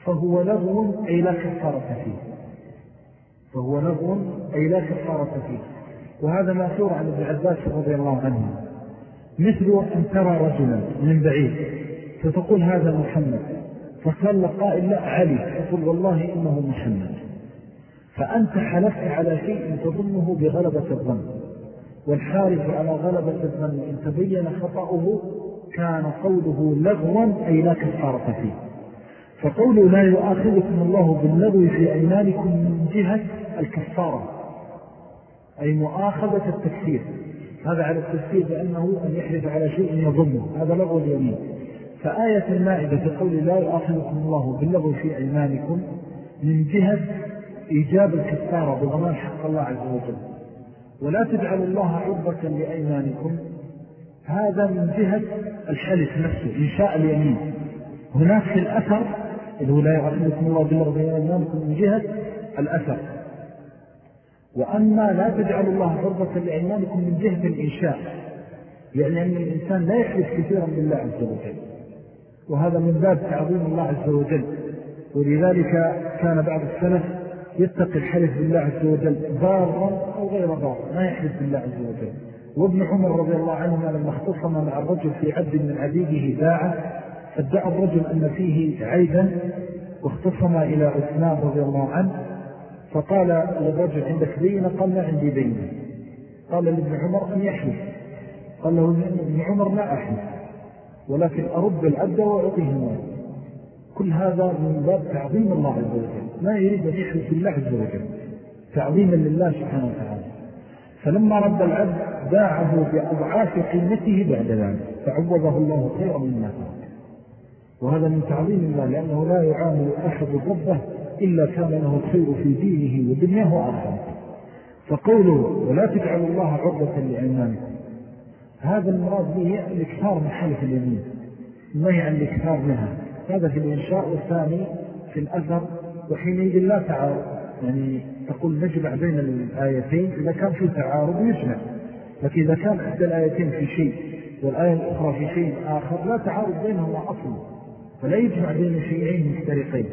فهو لغو أي لا كفارة فيه. فهو لغو أي لا كفارة فيه. وهذا ماثور عن ابن عباس رضي الله عنه. مثل أن ترى رجلا من بعيد فتقول هذا محمد. فقال قائل لا علي. تقول والله إنه محمد. فأنت حلفت على شيء تظنه بغلبة الظن. والحارف على غلبة الظن إن تبين خطأه كان قوله لغوا أي لا كفارة فيه. فقوله لا يؤاخذكم الله باللغو في أيمانكم من جهة الكفارة أي مؤاخذة التكفير. هذا على التكفير بأنه أن يحرف على شيء يظنه هذا لغو اليمين. فآية المائدة في قول لا يؤاخذكم الله باللغو في أيمانكم من جهة إيجاب الكفارة بضمان حق الله عز وجل. ولا تجعل الله عربة لأيمانكم. هذا من جهة الحلف نفسه إنشاء اليمين. هناك في الأثر لا يعصمكم الله بالله أيمانكم من جهة الأثر. وأما لا تجعلوا الله عرضة لأيمانكم من جهة الإنشاء يعني أن الإنسان لا يحلف كثيرا بالله عز وجل. وهذا من باب تعظيم الله عز وجل. ولذلك كان بعض السلف يتقي الحلف بالله عز وجل ضارا أو غير ضار ما يحلف بالله عز وجل. وابن عمر رضي الله عنهما لما اختصم مع الرجل في عبد من عبيده داعة فادعى الرجل أن فيه عيبا واختصم إلى عثمان رضي الله عنه فقال للرجل عندك بينة قال ما عندي بينة قال لابن عمر أن يحلف. قال له ابن عمر لا أحلف ولكن أرد العبد وأعطيه المال. كل هذا من باب تعظيم الله عز وجل. ما يريد أن يحلف الله عز وجل. تعظيما لله سبحانه وتعالى. فلما رد العبد باعه بأضعاف قيمته بعد ذلك فعوضه الله خيرا مما فعل وهذا من تعظيم الله لأنه لا يعامل أحد ربه إلا كان له الخير في دينه ودنياه وآخره فقوله ولا تجعلوا الله عرضة لأيمانكم. هذا المراد به الإكثار من حلف اليمين ما عن الإكثار منها. هذا في الإنشاء والثاني في الأثر وحينئذ لا تعارض يعني تقول نجمع بين الآيتين إذا كان في تعارض يجمع. لكن إذا كان إحدى الآيتين في شيء والآية الأخرى في شيء آخر لا تعارض بينهما أصلا. فلا يجمع بين شيئين مختلفين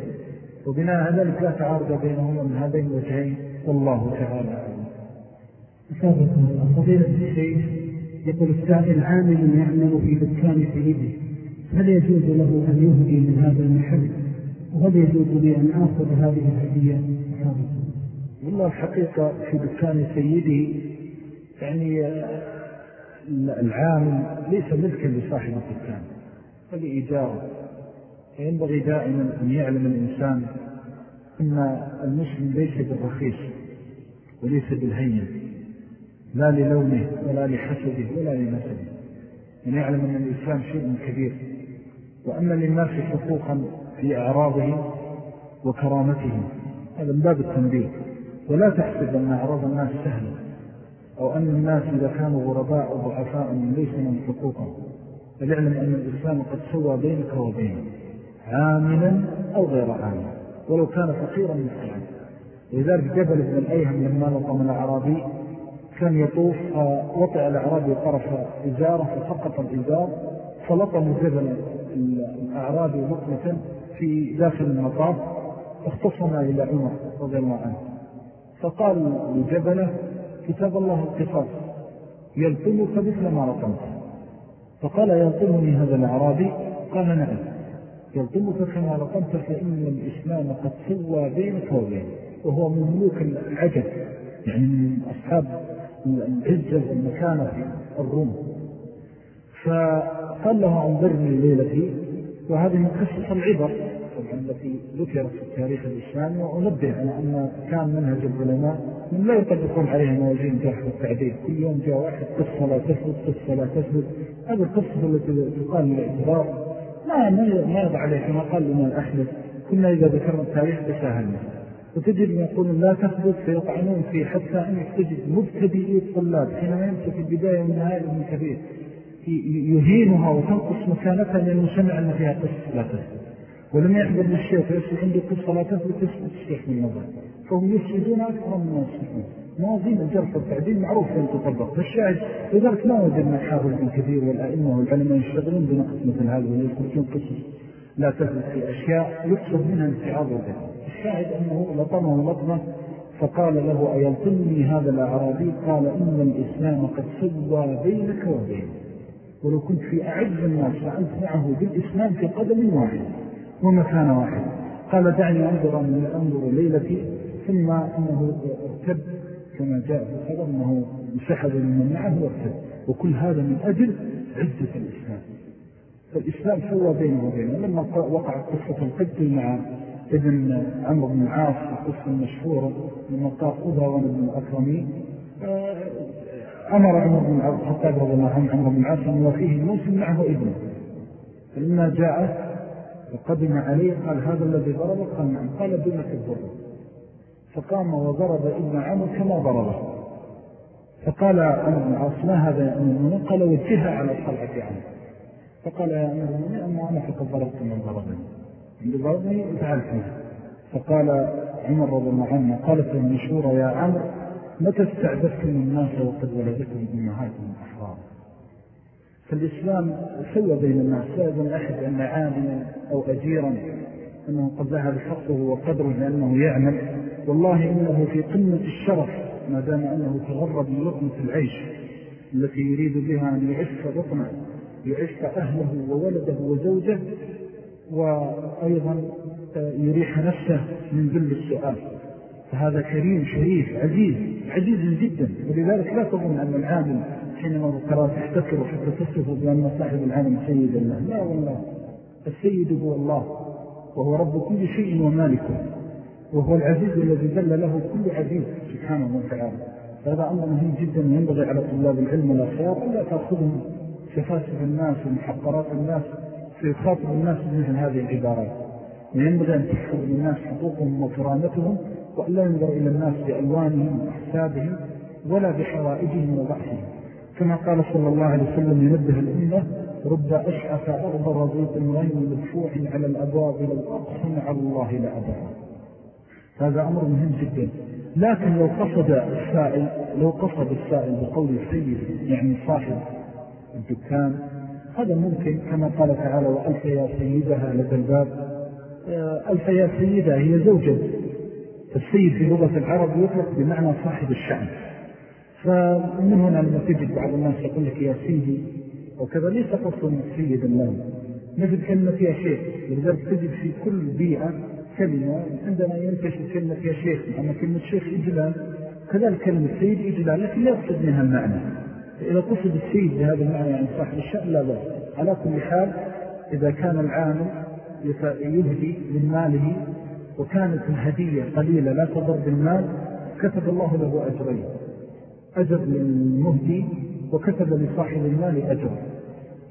وبناء ذلك لا تعارض بينهما من هذين الوجهين. والله تعالى فضيلة الشيخ يقول السائل عامل يعمل في دكان سيده. هل يجوز له أن يهدي من هذا المحل؟ وهل يجوز لي أن آخذ هذه الهدية؟ والله الحقيقة في دكان سيده يعني العامل ليس ملكا لصاحب الدكان فلإيجاره فينبغي دائما أن يعلم الإنسان أن المسلم ليس بالرخيص وليس بالهين لا للونه ولا لحسده ولا لنسبه. أن يعلم أن الإسلام شيء كبير وأن للناس حقوقا في أعراضهم وكرامتهم هذا من باب التنبيه. ولا تحسب أن أعراض الناس سهلة أو أن الناس إذا كانوا غرباء أو ضعفاء ليس من حقوقهم فليعلم أن الإسلام قد سوى بينك وبينه. عاملا أو غير عامل ولو كان فقيرا مثلا لذلك جبل ابن الأيهم لما لطم الأعرابي كان يطوف وطع الأعرابي طرف إزارة فسقط الإزار فلطم جبل الأعرابي لطمة في داخل المطاف اختصم إلى عمر رضي الله عنه. فقال لجبله كتاب الله القصاص يلطمك مثل ما لطمت فقال يلطمني هذا الأعرابي؟ قال نعم. يلطمك كما لطمت فإن الإسلام قد سوى بينك وبينه وهو من ملوك العجب يعني من أصحاب العزة والمكانة في الروم. فقال له أنظرني ليلتي وهذه من قصة العبر التي ذكرت في التاريخ الإسلامي وأنبه على أن كان منهج العلماء من لا يطبقون عليه موازين جرح والتعديل كل يوم جاء واحد قصة لا تثبت قصة لا تثبت. هذه القصة التي تقال للاعتبار ما ما يضع عليه كما قال لنا الأحمد كنا إذا ذكرنا التاريخ تساهلنا وتجد من يقولون لا تثبت فيطعنون فيه حتى أنك تجد مبتدئي الطلاب حينما يمسك البداية والنهاية من كبير. يهينها وتنقص مكانتها لأنه سمع أن فيها قصة لا تثبت ولم يحضر للشيخ ويصبح عنده لا تثبت تثبت الشيخ من نظر فهم يفسدون أكثر من يصبحون موازين الجرح والتعديل معروف أن تطبق فالشاهد لذلك ما وجدنا حافظ بن كثير والأئمة والعلماء يشتغلون بنقص مثل هذا ويخرجون قصص لا تثبت في أشياء يقصد منها انتعاض وجه الشاهد أنه لطمه لطمة فقال له أيلطمني هذا الأعرابي؟ قال إن الإسلام قد سوى بينك وبينه ولو كنت في أعز الناس فأنت معه بالإسلام في قدم واحد. ومكان واحد. قال دعني أنظر من أنظر ليلتي ثم أنه ارتد كما جاء في الخبر أنه انسحب من معه وارتد وكل هذا من أجل عزة الإسلام. فالإسلام سوى بينه وبينه. لما وقعت قصة القتل مع ابن عمرو بن العاص القصة المشهورة لما قال أذى بن الأكرمين آه، أمر عمر بن الخطاب رضي الله عنه عمر بن العاص أن الموسم معه ابنه. فلما جاء وقدم عليه قال هذا الذي ضربه قال نعم. قال بما تضرب فقام وضرب ابن عمر كما ضربه فقال عمر ما هذا يا أمين قال وجهها على القلعة عنه فقال يا المؤمنين أما أنا فقد ضربت من ضربني. بضربه فعل كذا فقال عمر رضي الله عنه قالت المشهورة يا عمر متى استعبدتم الناس وقد ولدتهم أمهاتهم؟ أحرار فالإسلام سوى بين الناس سأذن أحد أن عالما أو أجيرا أنه قد ذهب حقه وقدره لأنه يعمل. والله إنه في قمة الشرف ما دام أنه تغرب من لقمة العيش التي يريد بها أن يعف بطنه يعف أهله وولده وزوجه وأيضا يريح نفسه من ذل السؤال. فهذا كريم شريف عزيز عزيز جدا. ولذلك لا تظن أن العامل حينما ذكرات تحتكر وحتى تصفه بأن صاحب العالم سيد الله. لا والله. السيد هو الله. وهو رب كل شيء ومالكه وهو العزيز الذي دل له كل عزيز سبحانه وتعالى. هذا أمر مهم جدا ينبغي على طلاب العلم والأخيار ألا تأخذهم سفاسف الناس ومحقرات الناس فيخاطب الناس بمثل هذه العبارات. وينبغي أن تحفظ للناس حقوقهم وكرامتهم وأن لا ينظر إلى الناس بألوانهم وأحسابهم ولا بحوائجهم وضعفهم. كما قال صلى الله عليه وسلم ينبه الأمة رب أشعف أغبر ضيط غير مدفوع على الأبواب للأقصن على الله لأبواب. هذا أمر مهم جدا. لكن لو قصد السائل لو قصد السائل بقول السيد يعني صاحب الدكان هذا ممكن كما قال تعالى وألف يا سيدها لدى الباب. آه، ألف يا سيدها هي زوجة. السيد في لغة العرب يطلق بمعنى صاحب الشعب فمن هنا لما تجد بعض الناس يقول لك يا سيدي وكذا ليس قصد من سيد الله. مثل كلمة يا شيخ ولذلك تجد في كل بيئة كلمة عندما ينتشر كلمة يا شيخ أما كلمة شيخ إجلال كذلك كلمة سيد إجلال لكن لا يقصد منها المعنى إذا قصد السيد بهذا المعنى يعني صاحب الشأن لا بأس على كل حال إذا كان العامل يهدي من ماله وكانت الهدية قليلة لا تضر بالمال كتب الله له أجرين. أجر للمهدي وكتب لصاحب المال أجر.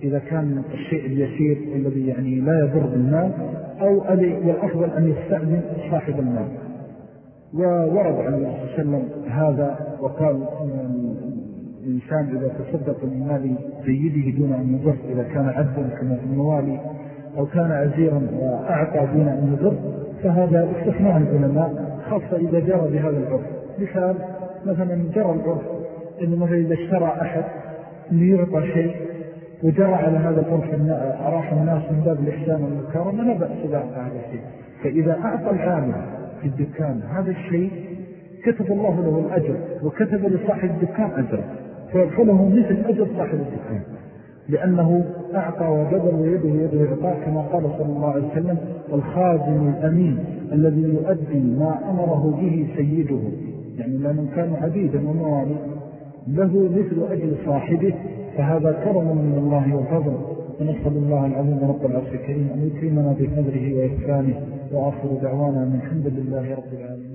إذا كان الشيء اليسير الذي يعني لا يضر بالمال أو والأفضل أن يستأذن صاحب المال. وورد عن الله وسلم هذا وقال الإنسان إذا تصدق من مال سيده دون أن يضر إذا كان عبدا كما في الموالي أو كان عزيرا وأعطى دون أن يضر فهذا استثناء العلماء خاصة إذا جرى بهذا العرف. مثال مثلا جرى العرف إنه مثلا إذا اشترى أحد ليعطى شيء وجرى على هذا العرف أن أراح الناس من باب الإحسان والمكارمة لا بأس أعطى هذا الشيء. فإذا أعطى العامل في الدكان هذا الشيء كتب الله له الأجر وكتب لصاحب الدكان أجر فله مثل أجر صاحب الدكان. لأنه أعطى وبدل ويده يده إعطاء كما قال صلى الله عليه وسلم الخازن الأمين الذي يؤدي ما أمره به سيده. يعني لأنه كان عبيدا وموالي له مثل أجل صاحبه فهذا كرم من الله وفضل. ونسأل الله العظيم رب العرش الكريم أن يكرمنا بفضله وإحسانه وآخر دعوانا من حمد لله رب العالمين.